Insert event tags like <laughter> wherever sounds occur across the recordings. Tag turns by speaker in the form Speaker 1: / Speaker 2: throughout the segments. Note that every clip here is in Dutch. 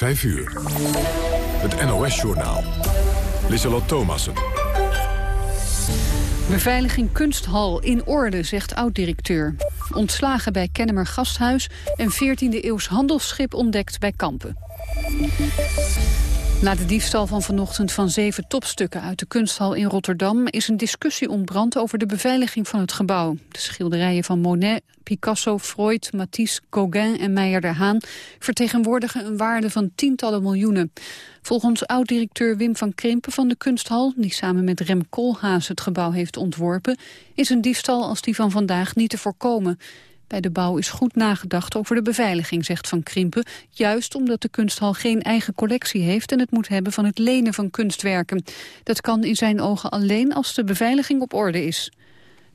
Speaker 1: 5 uur. Het NOS-journaal. Lissalot Thomassen.
Speaker 2: Beveiliging kunsthal in orde, zegt oud-directeur. Ontslagen bij Kennemer Gasthuis en 14e-eeuws handelsschip ontdekt bij Kampen. Na de diefstal van vanochtend van zeven topstukken uit de kunsthal in Rotterdam is een discussie ontbrand over de beveiliging van het gebouw. De schilderijen van Monet, Picasso, Freud, Matisse, Gauguin en Meijer der Haan vertegenwoordigen een waarde van tientallen miljoenen. Volgens oud-directeur Wim van Krimpen van de kunsthal, die samen met Rem Koolhaas het gebouw heeft ontworpen, is een diefstal als die van vandaag niet te voorkomen. Bij de bouw is goed nagedacht over de beveiliging, zegt Van Krimpen. Juist omdat de kunsthal geen eigen collectie heeft... en het moet hebben van het lenen van kunstwerken. Dat kan in zijn ogen alleen als de beveiliging op orde is.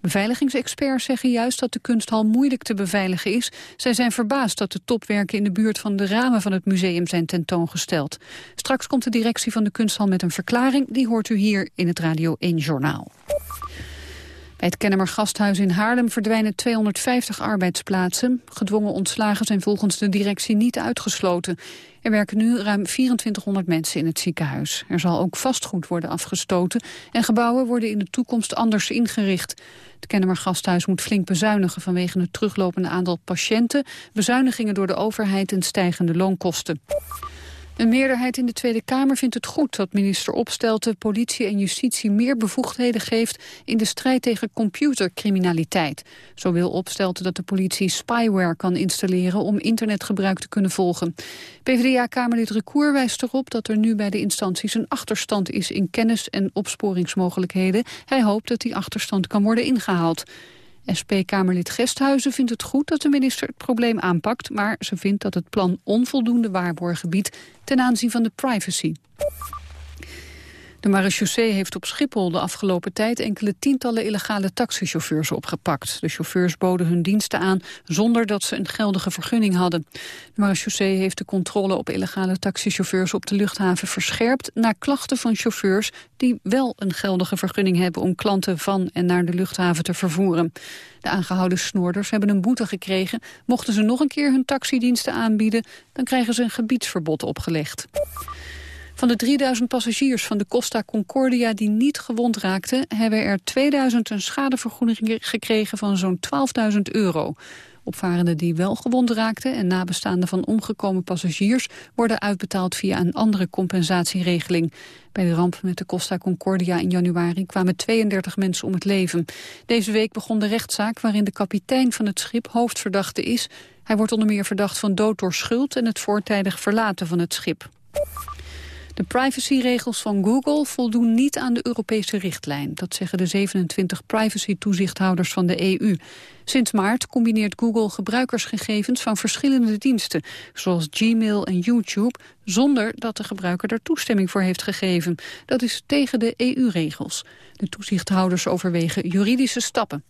Speaker 2: Beveiligingsexperts zeggen juist dat de kunsthal moeilijk te beveiligen is. Zij zijn verbaasd dat de topwerken in de buurt van de ramen van het museum zijn tentoongesteld. Straks komt de directie van de kunsthal met een verklaring. Die hoort u hier in het Radio 1 Journaal. Bij het Kennemer Gasthuis in Haarlem verdwijnen 250 arbeidsplaatsen. Gedwongen ontslagen zijn volgens de directie niet uitgesloten. Er werken nu ruim 2400 mensen in het ziekenhuis. Er zal ook vastgoed worden afgestoten en gebouwen worden in de toekomst anders ingericht. Het Kennemer Gasthuis moet flink bezuinigen vanwege het teruglopende aantal patiënten, bezuinigingen door de overheid en stijgende loonkosten. Een meerderheid in de Tweede Kamer vindt het goed dat minister Opstelten politie en justitie meer bevoegdheden geeft in de strijd tegen computercriminaliteit. Zo wil Opstelten dat de politie spyware kan installeren om internetgebruik te kunnen volgen. PvdA-kamerlid Recour wijst erop dat er nu bij de instanties een achterstand is in kennis en opsporingsmogelijkheden. Hij hoopt dat die achterstand kan worden ingehaald. SP-Kamerlid Gesthuizen vindt het goed dat de minister het probleem aanpakt... maar ze vindt dat het plan onvoldoende waarborgen biedt ten aanzien van de privacy. De marechaussee heeft op Schiphol de afgelopen tijd enkele tientallen illegale taxichauffeurs opgepakt. De chauffeurs boden hun diensten aan zonder dat ze een geldige vergunning hadden. De marechaussee heeft de controle op illegale taxichauffeurs op de luchthaven verscherpt na klachten van chauffeurs die wel een geldige vergunning hebben om klanten van en naar de luchthaven te vervoeren. De aangehouden snoorders hebben een boete gekregen. Mochten ze nog een keer hun taxidiensten aanbieden, dan krijgen ze een gebiedsverbod opgelegd. Van de 3000 passagiers van de Costa Concordia die niet gewond raakten... hebben er 2000 een schadevergoeding gekregen van zo'n 12.000 euro. Opvarenden die wel gewond raakten en nabestaanden van omgekomen passagiers... worden uitbetaald via een andere compensatieregeling. Bij de ramp met de Costa Concordia in januari kwamen 32 mensen om het leven. Deze week begon de rechtszaak waarin de kapitein van het schip hoofdverdachte is. Hij wordt onder meer verdacht van dood door schuld en het voortijdig verlaten van het schip. De privacyregels van Google voldoen niet aan de Europese richtlijn. Dat zeggen de 27 privacy-toezichthouders van de EU. Sinds maart combineert Google gebruikersgegevens van verschillende diensten... zoals Gmail en YouTube, zonder dat de gebruiker daar toestemming voor heeft gegeven. Dat is tegen de EU-regels. De toezichthouders overwegen juridische stappen.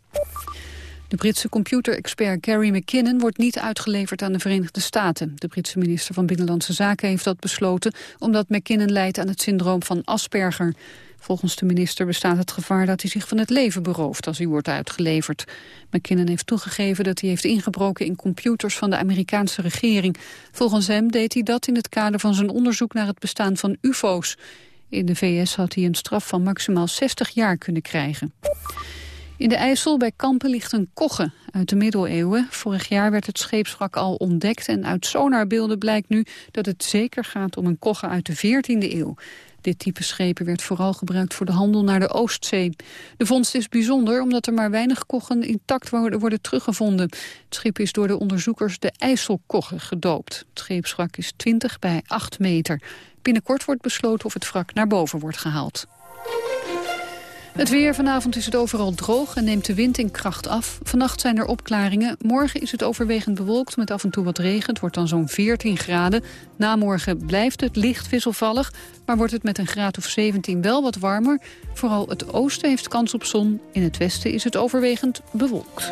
Speaker 2: De Britse computerexpert Gary McKinnon wordt niet uitgeleverd aan de Verenigde Staten. De Britse minister van Binnenlandse Zaken heeft dat besloten... omdat McKinnon leidt aan het syndroom van Asperger. Volgens de minister bestaat het gevaar dat hij zich van het leven berooft als hij wordt uitgeleverd. McKinnon heeft toegegeven dat hij heeft ingebroken in computers van de Amerikaanse regering. Volgens hem deed hij dat in het kader van zijn onderzoek naar het bestaan van ufo's. In de VS had hij een straf van maximaal 60 jaar kunnen krijgen. In de IJssel bij Kampen ligt een kogge uit de middeleeuwen. Vorig jaar werd het scheepswrak al ontdekt en uit sonarbeelden blijkt nu dat het zeker gaat om een kogge uit de 14e eeuw. Dit type schepen werd vooral gebruikt voor de handel naar de Oostzee. De vondst is bijzonder omdat er maar weinig koggen intact worden, teruggevonden. Het schip is door de onderzoekers de IJsselkogge gedoopt. Het scheepswrak is 20 bij 8 meter. Binnenkort wordt besloten of het wrak naar boven wordt gehaald. Het weer. Vanavond is het overal droog en neemt de wind in kracht af. Vannacht zijn er opklaringen. Morgen is het overwegend bewolkt met af en toe wat regen. Het wordt dan zo'n 14 graden. Na morgen blijft het licht wisselvallig. Maar wordt het met een graad of 17 wel wat warmer. Vooral het oosten heeft kans op zon. In het westen is het overwegend bewolkt.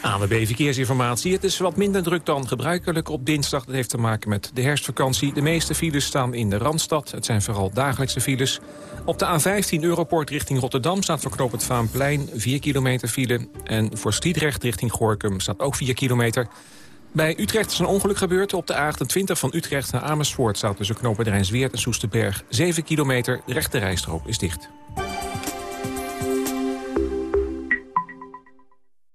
Speaker 3: ANWB Verkeersinformatie. Het is wat minder druk dan gebruikelijk op dinsdag. Dat heeft te maken met de herfstvakantie. De meeste files staan in de Randstad. Het zijn vooral dagelijkse files. Op de A15 Europort richting Rotterdam staat voor knoop het Vaanplein 4 kilometer file. En voor Stiedrecht richting Gorkum staat ook 4 kilometer. Bij Utrecht is een ongeluk gebeurd. Op de A28 van Utrecht naar Amersfoort staat tussen knopen Rijnsweert en Soesterberg 7 kilometer. De rechte is dicht.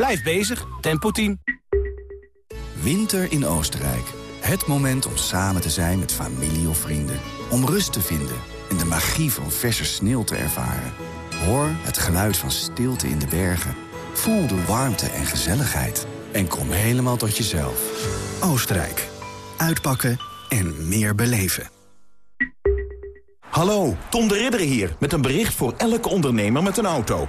Speaker 4: Blijf bezig, Tempo Team.
Speaker 5: Winter in Oostenrijk. Het moment om samen te zijn met familie of vrienden. Om rust te vinden en de magie van verse sneeuw te ervaren. Hoor het geluid van stilte in de bergen. Voel de warmte en gezelligheid. En kom helemaal tot jezelf. Oostenrijk. Uitpakken en meer beleven.
Speaker 6: Hallo, Tom de Ridder hier met een bericht voor elke ondernemer met een auto.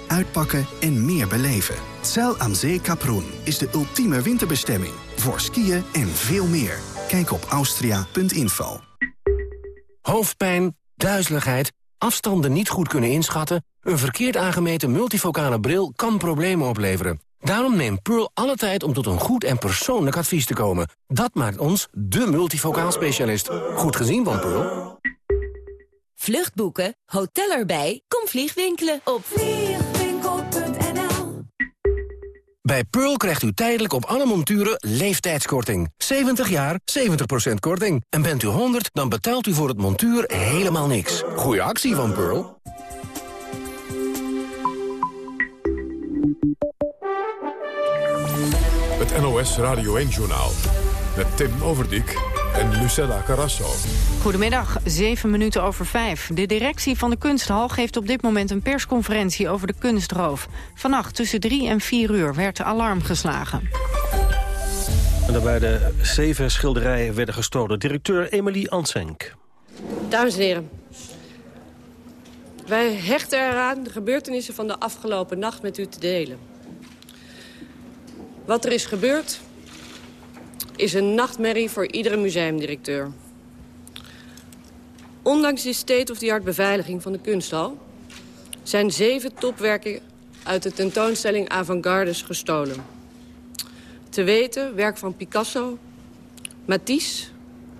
Speaker 5: Uitpakken en meer beleven. Zell am See Kaprun is de ultieme winterbestemming. Voor skiën en veel meer. Kijk op austria.info.
Speaker 7: Hoofdpijn, duizeligheid, afstanden niet goed kunnen inschatten... een verkeerd aangemeten multifocale bril kan problemen opleveren. Daarom neemt Pearl alle tijd om tot een goed en persoonlijk advies te komen. Dat maakt ons de multifocaal specialist. Goed gezien van Pearl.
Speaker 8: Vluchtboeken, hotel erbij, kom vliegwinkelen op
Speaker 7: Bij Pearl krijgt u tijdelijk op alle monturen leeftijdskorting. 70 jaar, 70% korting. En bent u 100, dan betaalt u voor het montuur helemaal niks. Goeie actie van Pearl.
Speaker 9: Het NOS Radio 1-journaal. Met Tim Overdijk en Lucella Carrasso.
Speaker 10: Goedemiddag, zeven minuten over vijf. De directie van de Kunsthal geeft op dit moment een persconferentie over de kunstroof. Vannacht tussen drie en vier uur werd de alarm geslagen.
Speaker 11: En daarbij de zeven schilderijen werden gestolen. Directeur Emily Ansenk.
Speaker 12: Dames en heren, wij hechten eraan de gebeurtenissen van de afgelopen nacht met u te delen. Wat er is gebeurd is een nachtmerrie voor iedere museumdirecteur. Ondanks de state-of-the-art beveiliging van de kunsthal... zijn zeven topwerken uit de tentoonstelling Avantgardes gestolen. Te weten werk van Picasso, Matisse,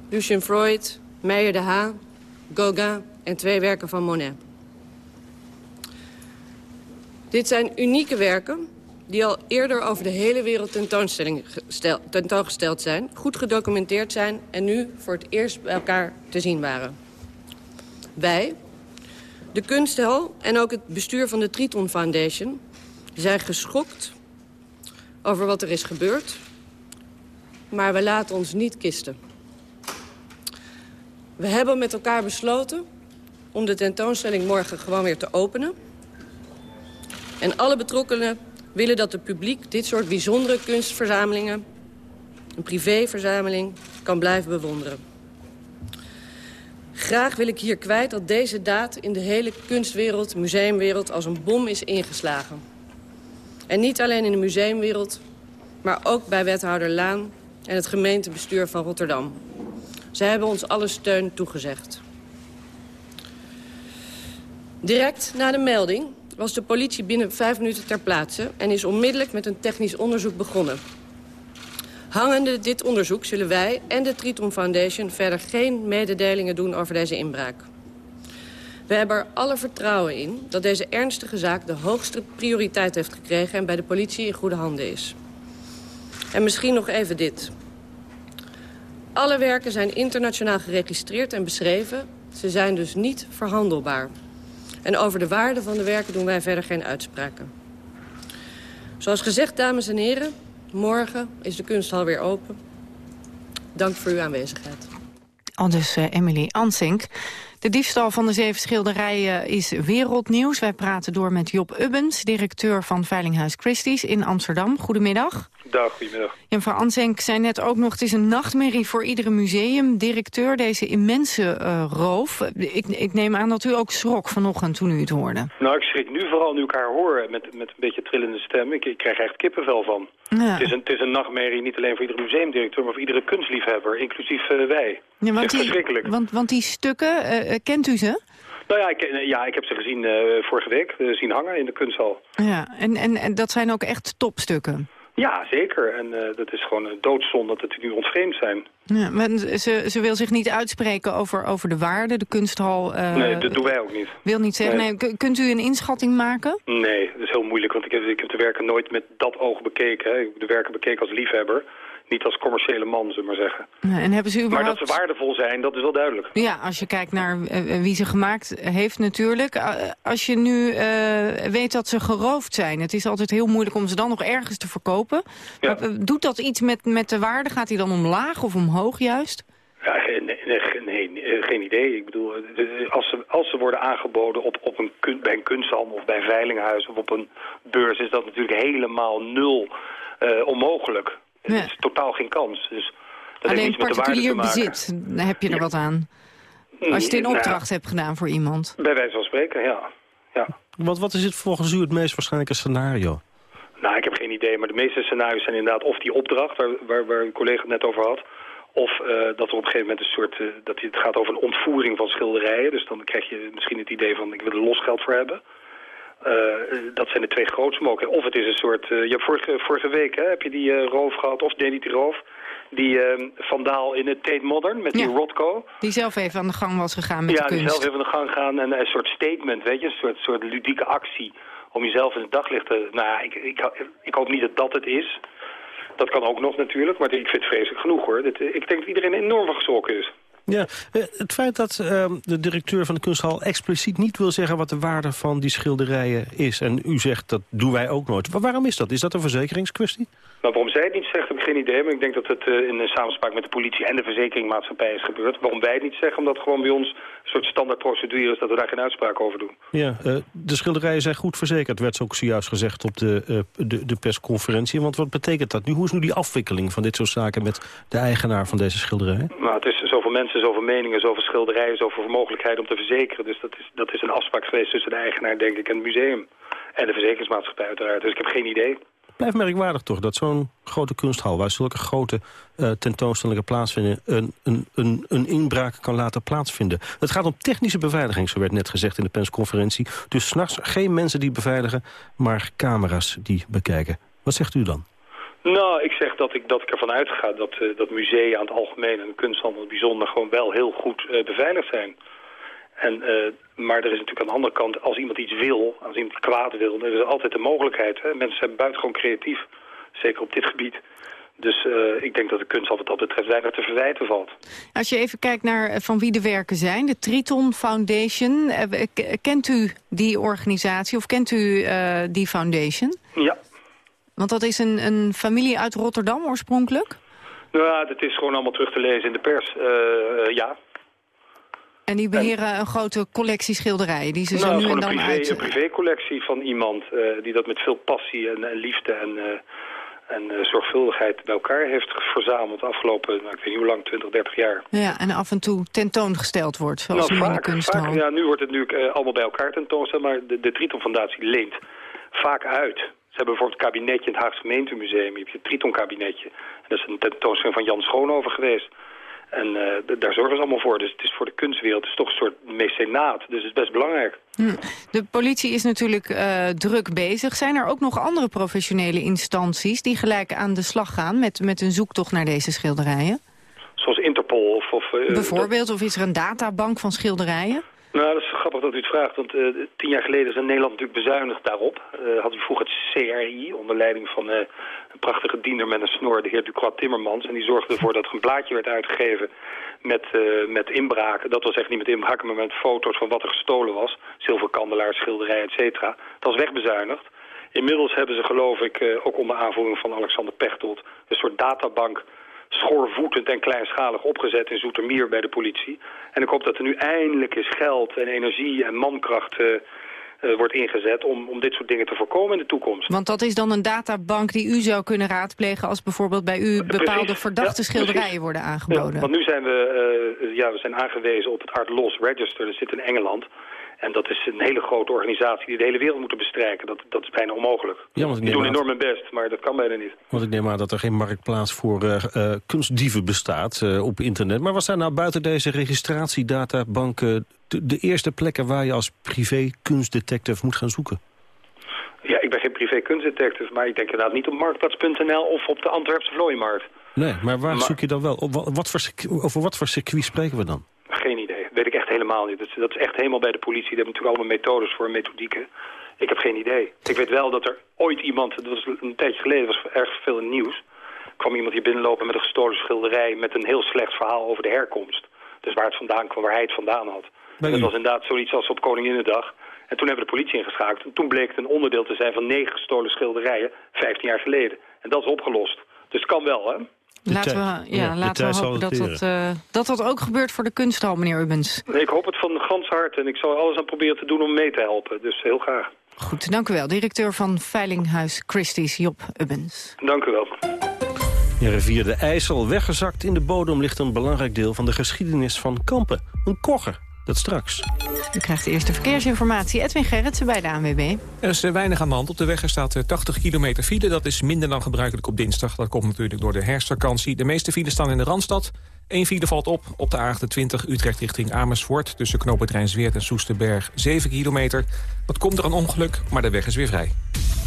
Speaker 12: Lucien Freud, Meijer de Haan, Gauguin en twee werken van Monet. Dit zijn unieke werken die al eerder over de hele wereld tentoongesteld zijn... goed gedocumenteerd zijn en nu voor het eerst bij elkaar te zien waren. Wij, de kunsthal en ook het bestuur van de Triton Foundation... zijn geschokt over wat er is gebeurd... maar we laten ons niet kisten. We hebben met elkaar besloten om de tentoonstelling morgen gewoon weer te openen... En alle betrokkenen willen dat het publiek dit soort bijzondere kunstverzamelingen... een privéverzameling, kan blijven bewonderen. Graag wil ik hier kwijt dat deze daad in de hele kunstwereld, museumwereld... als een bom is ingeslagen. En niet alleen in de museumwereld, maar ook bij wethouder Laan... en het gemeentebestuur van Rotterdam. Zij hebben ons alle steun toegezegd. Direct na de melding was de politie binnen vijf minuten ter plaatse... en is onmiddellijk met een technisch onderzoek begonnen. Hangende dit onderzoek zullen wij en de Triton Foundation... verder geen mededelingen doen over deze inbraak. We hebben er alle vertrouwen in dat deze ernstige zaak... de hoogste prioriteit heeft gekregen en bij de politie in goede handen is. En misschien nog even dit. Alle werken zijn internationaal geregistreerd en beschreven. Ze zijn dus niet verhandelbaar. En over de waarde van de werken doen wij verder geen uitspraken. Zoals gezegd, dames en heren, morgen is de kunsthal weer open. Dank voor uw aanwezigheid.
Speaker 10: Al dus uh, Emily Ansink. De diefstal van de zeven schilderijen is wereldnieuws. Wij praten door met Job Ubbens, directeur van Veilinghuis Christie's in Amsterdam. Goedemiddag.
Speaker 13: Dag, goedemiddag.
Speaker 10: En mevrouw Ansink zei net ook nog, het is een nachtmerrie voor iedere museumdirecteur, deze immense uh, roof. Ik, ik, neem aan dat u ook schrok vanochtend toen u het hoorde.
Speaker 13: Nou, ik schrik nu vooral nu ik haar hoor met, met een beetje trillende stem. Ik, ik krijg echt kippenvel van. Ja. Het, is een, het is een nachtmerrie niet alleen voor iedere museumdirecteur, maar voor iedere kunstliefhebber, inclusief uh, wij.
Speaker 10: Ja, want, die,
Speaker 13: verschrikkelijk.
Speaker 10: Want, want die stukken, uh, kent u ze?
Speaker 13: Nou ja, ik, ja, ik heb ze gezien vorige week, zien hangen in de kunsthal.
Speaker 10: Ja, en, en, en dat zijn ook echt topstukken?
Speaker 13: Ja, zeker. En uh, dat is gewoon een doodzonde dat het nu ontvreemd zijn.
Speaker 10: Ja, maar ze, ze wil zich niet uitspreken over, over de waarde, de kunsthal... Uh,
Speaker 13: nee, dat doen wij ook niet.
Speaker 10: Wil niet zeggen. Nee. nee. kunt u een inschatting maken?
Speaker 13: Nee, dat is heel moeilijk, want ik heb, ik heb de werken nooit met dat oog bekeken. Hè. Ik heb de werken bekeken als liefhebber niet als commerciële man, zullen we maar zeggen.
Speaker 10: En hebben ze überhaupt...
Speaker 13: Maar dat ze waardevol zijn, dat is wel duidelijk.
Speaker 10: Ja, als je kijkt naar uh, wie ze gemaakt heeft natuurlijk. Uh, als je nu uh, weet dat ze geroofd zijn, het is altijd heel moeilijk om ze dan nog ergens te verkopen. Ja. Maar, doet dat iets met, met de waarde? Gaat die dan omlaag of omhoog juist?
Speaker 13: Ja, nee, nee, nee, geen idee. Ik bedoel, als ze, als ze worden aangeboden op, op een, bij een kunsthandel of bij een veilinghuis of op een beurs... is dat natuurlijk helemaal nul onmogelijk. Ja. Het is totaal geen kans. Dus dat
Speaker 10: Alleen
Speaker 13: heeft met
Speaker 10: particulier
Speaker 13: de
Speaker 10: bezit, daar heb je er ja. wat aan. Als je het in opdracht
Speaker 13: ja.
Speaker 10: hebt gedaan voor iemand.
Speaker 13: Bij wijze van spreken, ja. ja.
Speaker 11: Wat, wat is het volgens u het meest waarschijnlijke scenario?
Speaker 13: Nou, ik heb geen idee, maar de meeste scenario's zijn inderdaad of die opdracht, waar, waar, waar uw collega het net over had, of uh, dat er op een gegeven moment een soort, uh, dat het gaat over een ontvoering van schilderijen. Dus dan krijg je misschien het idee van, ik wil er losgeld voor hebben. Uh, dat zijn de twee grootste mogelijkheden. Of het is een soort... Uh, je hebt vorige, vorige week hè, heb je die uh, roof gehad, of niet die roof... Die vandaal in het Tate Modern met die
Speaker 10: ja,
Speaker 13: Rothko.
Speaker 10: Die zelf even aan de gang was gegaan met
Speaker 13: ja,
Speaker 10: de kunst.
Speaker 13: Ja, die zelf even aan de gang gaan en een soort statement, weet je. Een soort, soort ludieke actie om jezelf in het daglicht te... Nou ja, ik, ik, ik hoop niet dat dat het is. Dat kan ook nog natuurlijk, maar ik vind het vreselijk genoeg hoor. Dit, ik denk dat iedereen enorm van geschrokken is.
Speaker 11: Ja, het feit dat uh, de directeur van de kunsthal expliciet niet wil zeggen wat de waarde van die schilderijen is. En u zegt dat doen wij ook nooit. Waarom is dat? Is dat een verzekeringskwestie?
Speaker 13: Nou, waarom zij het niet zegt heb ik geen idee. Maar ik denk dat het uh, in samenspraak met de politie en de verzekeringmaatschappij is gebeurd. Waarom wij het niet zeggen? Omdat gewoon bij ons soort standaard procedure is dat we daar geen uitspraak over doen.
Speaker 11: Ja, uh, de schilderijen zijn goed verzekerd, werd ook zojuist gezegd op de, uh, de, de persconferentie. Want wat betekent dat nu? Hoe is nu die afwikkeling van dit soort zaken met de eigenaar van deze schilderijen?
Speaker 13: Nou, het is zoveel mensen, zoveel meningen, zoveel schilderijen, zoveel mogelijkheid om te verzekeren. Dus dat is, dat is een afspraak geweest tussen de eigenaar, denk ik, en het museum. En de verzekeringsmaatschappij uiteraard. Dus ik heb geen idee.
Speaker 11: Blijft merkwaardig toch dat zo'n grote kunsthal... waar zulke grote uh, tentoonstellingen plaatsvinden... Een, een, een, een inbraak kan laten plaatsvinden. Het gaat om technische beveiliging, zo werd net gezegd in de persconferentie. Dus s'nachts geen mensen die beveiligen, maar camera's die bekijken. Wat zegt u dan?
Speaker 13: Nou, ik zeg dat ik, dat ik ervan uitga dat, uh, dat musea aan het algemeen... en de kunsthandel bijzonder gewoon wel heel goed uh, beveiligd zijn... En, uh, maar er is natuurlijk aan de andere kant, als iemand iets wil, als iemand kwaad wil, er is altijd de mogelijkheid. Hè? Mensen zijn buitengewoon creatief, zeker op dit gebied. Dus uh, ik denk dat de kunst wat dat betreft weinig te verwijten valt.
Speaker 10: Als je even kijkt naar van wie de werken zijn, de Triton Foundation. Uh, kent u die organisatie of kent u die foundation?
Speaker 13: Ja.
Speaker 10: Want dat is een, een familie uit Rotterdam oorspronkelijk?
Speaker 13: Nou ja, dat is gewoon allemaal terug te lezen in de pers. ja,
Speaker 10: en die beheren en, een grote collectie schilderijen die ze
Speaker 13: nou,
Speaker 10: zo nu en
Speaker 13: dan
Speaker 10: een privé,
Speaker 13: uit... een privécollectie van iemand uh, die dat met veel passie en, en liefde en, uh, en uh, zorgvuldigheid bij elkaar heeft verzameld de afgelopen, nou, ik weet niet hoe lang, 20, 30 jaar.
Speaker 10: Ja, en af en toe tentoongesteld wordt, zoals
Speaker 13: nou,
Speaker 10: nu
Speaker 13: vaak,
Speaker 10: in de kunsthal.
Speaker 13: Vaak, ja, nu wordt het nu allemaal bij elkaar tentoongesteld, maar de, de Triton Fondatie leent vaak uit. Ze hebben bijvoorbeeld het kabinetje in het Haagse gemeentemuseum. Je hebt je Triton kabinetje. En dat is een tentoonstelling van Jan Schoonhoven geweest. En uh, daar zorgen ze allemaal voor. Dus het is voor de kunstwereld het is toch een soort mecenaat. Dus het is best belangrijk.
Speaker 10: Hm. De politie is natuurlijk uh, druk bezig. Zijn er ook nog andere professionele instanties... die gelijk aan de slag gaan met, met een zoektocht naar deze schilderijen?
Speaker 13: Zoals Interpol of... of uh,
Speaker 10: Bijvoorbeeld, dat... of is er een databank van schilderijen?
Speaker 13: Nou, dat is grappig dat u het vraagt, want uh, tien jaar geleden is in Nederland natuurlijk bezuinigd daarop. Uh, had u vroeger het CRI, onder leiding van uh, prachtige diener met een snor, de heer Ducroix Timmermans. En die zorgde ervoor dat er een blaadje werd uitgegeven met, met inbraken. Dat was echt niet met inbraken, maar met foto's van wat er gestolen was. Zilverkandelaars, schilderijen, et cetera. Dat was wegbezuinigd. Inmiddels hebben ze, geloof ik, ook onder aanvoering van Alexander Pechtold... een soort databank schoorvoetend en kleinschalig opgezet in Zoetermeer bij de politie. En ik hoop dat er nu eindelijk eens geld en energie en mankracht uh, wordt ingezet om, om dit soort dingen te voorkomen in de toekomst.
Speaker 10: Want dat is dan een databank die u zou kunnen raadplegen als bijvoorbeeld bij u bepaalde precies. verdachte ja, schilderijen precies. worden aangeboden.
Speaker 13: Ja, want nu zijn we, uh, ja, we zijn aangewezen op het Art Loss Register, dat zit in Engeland. En dat is een hele grote organisatie die de hele wereld moet bestrijken. Dat, dat is bijna onmogelijk. Ja, want ik die doen enorm hun best, maar dat kan bijna niet.
Speaker 11: Want ik neem aan dat er geen marktplaats voor uh, uh, kunstdieven bestaat uh, op internet. Maar wat zijn nou buiten deze registratiedatabanken de, de eerste plekken waar je als privé kunstdetective moet gaan zoeken?
Speaker 13: Ja, ik ben geen privé kunstdetective, maar ik denk inderdaad niet op marktplaats.nl of op de Antwerpse vlooimarkt.
Speaker 11: Nee, maar waar maar, zoek je dan wel? Op wat voor, over wat voor circuit spreken we dan?
Speaker 13: Geen idee weet ik echt helemaal niet. Dat is, dat is echt helemaal bij de politie. Die hebben natuurlijk allemaal methodes voor methodieken. Ik heb geen idee. Ik weet wel dat er ooit iemand, dat was een tijdje geleden, was erg veel in nieuws. kwam iemand hier binnenlopen met een gestolen schilderij met een heel slecht verhaal over de herkomst. Dus waar het vandaan kwam, waar hij het vandaan had. En dat was inderdaad zoiets als op Koninginnedag. En toen hebben we de politie ingeschakeld. En toen bleek het een onderdeel te zijn van negen gestolen schilderijen, 15 jaar geleden. En dat is opgelost. Dus het kan wel, hè?
Speaker 10: Laten we, ja, laten we hopen dat dat, uh, dat dat ook gebeurt voor de kunsthal, meneer Ubens.
Speaker 13: Nee, ik hoop het van gans hart en ik zal alles aan proberen te doen om mee te helpen. Dus heel graag.
Speaker 10: Goed, dank u wel. Directeur van Veilinghuis Christie's, Job Ubens.
Speaker 13: Dank u wel.
Speaker 11: De rivier de IJssel weggezakt in de bodem ligt een belangrijk deel van de geschiedenis van Kampen. Een kogger dat straks.
Speaker 10: U krijgt de eerste verkeersinformatie. Edwin Gerritsen bij de ANWB.
Speaker 3: Er is eh, weinig aan de hand. Op de weg er staat 80 eh, kilometer file. Dat is minder dan gebruikelijk op dinsdag. Dat komt natuurlijk door de herfstvakantie. De meeste files staan in de Randstad. Eén file valt op op de A28 Utrecht richting Amersfoort... tussen knooppunt Rijnsweert en Soesterberg, 7 kilometer. Dat komt er een ongeluk, maar de weg is weer vrij.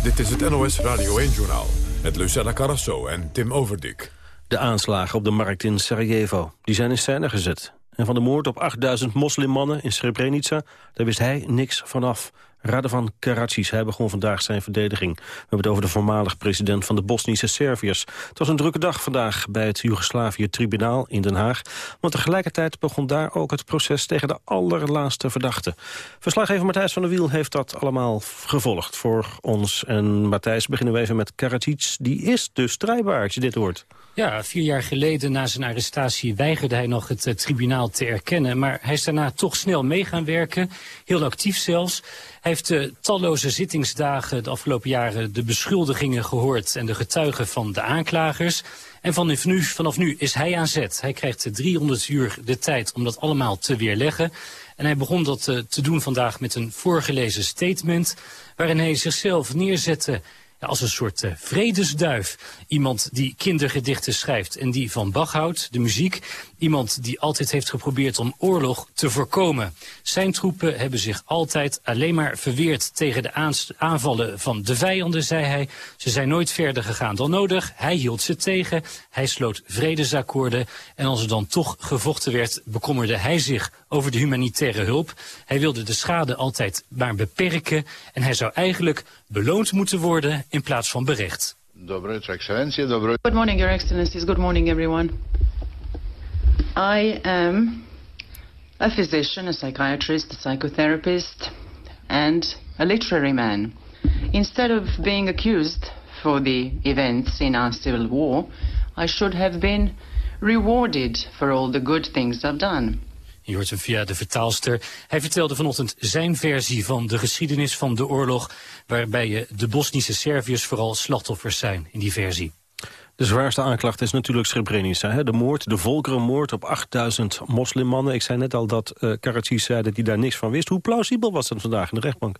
Speaker 1: Dit is het NOS Radio 1-journaal met Lucella Carrasso en Tim Overdik.
Speaker 11: De aanslagen op de markt in Sarajevo die zijn in scène gezet. En van de moord op 8000 moslimmannen in Srebrenica... daar wist hij niks vanaf. Radovan Karadzic, hij begon vandaag zijn verdediging. We hebben het over de voormalig president van de Bosnische Serviërs. Het was een drukke dag vandaag bij het Joegoslavië-tribunaal in Den Haag. Want tegelijkertijd begon daar ook het proces tegen de allerlaatste verdachte. Verslaggever Matthijs van der Wiel heeft dat allemaal gevolgd voor ons. En Matthijs, beginnen we even met Karadzic. Die is dus strijdbaar als je dit hoort.
Speaker 14: Ja, vier jaar geleden na zijn arrestatie weigerde hij nog het uh, tribunaal te erkennen. Maar hij is daarna toch snel mee gaan werken, heel actief zelfs. Hij heeft uh, talloze zittingsdagen de afgelopen jaren de beschuldigingen gehoord... en de getuigen van de aanklagers. En vanaf nu, vanaf nu is hij aan zet. Hij krijgt 300 uur de tijd om dat allemaal te weerleggen. En hij begon dat te doen vandaag met een voorgelezen statement... waarin hij zichzelf neerzette als een soort uh, vredesduif. Iemand die kindergedichten schrijft en die van Bach houdt, de muziek. Iemand die altijd heeft geprobeerd om oorlog te voorkomen. Zijn troepen hebben zich altijd alleen maar verweerd tegen de aanvallen van de vijanden, zei hij. Ze zijn nooit verder gegaan dan nodig. Hij hield ze tegen. Hij sloot vredesakkoorden. En als er dan toch gevochten werd, bekommerde hij zich over de humanitaire hulp. Hij wilde de schade altijd maar beperken. En hij zou eigenlijk beloond moeten worden in plaats van berecht.
Speaker 15: Good morning, Your Excellencies. Good morning, everyone. I am a physician, a psychiatrist, a psychotherapist, and a literary man. Instead of being accused for the events in our civil war, I should have been rewarded for all the good things I've done.
Speaker 14: Je hoort hem via de vertaalster. Hij vertelde vanochtend zijn versie van de geschiedenis van de oorlog... waarbij de Bosnische Serviërs vooral slachtoffers zijn in die versie.
Speaker 11: De zwaarste aanklacht is natuurlijk Srebrenica. Hè? De moord, de volkerenmoord op 8000 moslimmannen. Ik zei net al dat uh, Karadzic zei dat hij daar niks van wist. Hoe plausibel was dat vandaag in de rechtbank?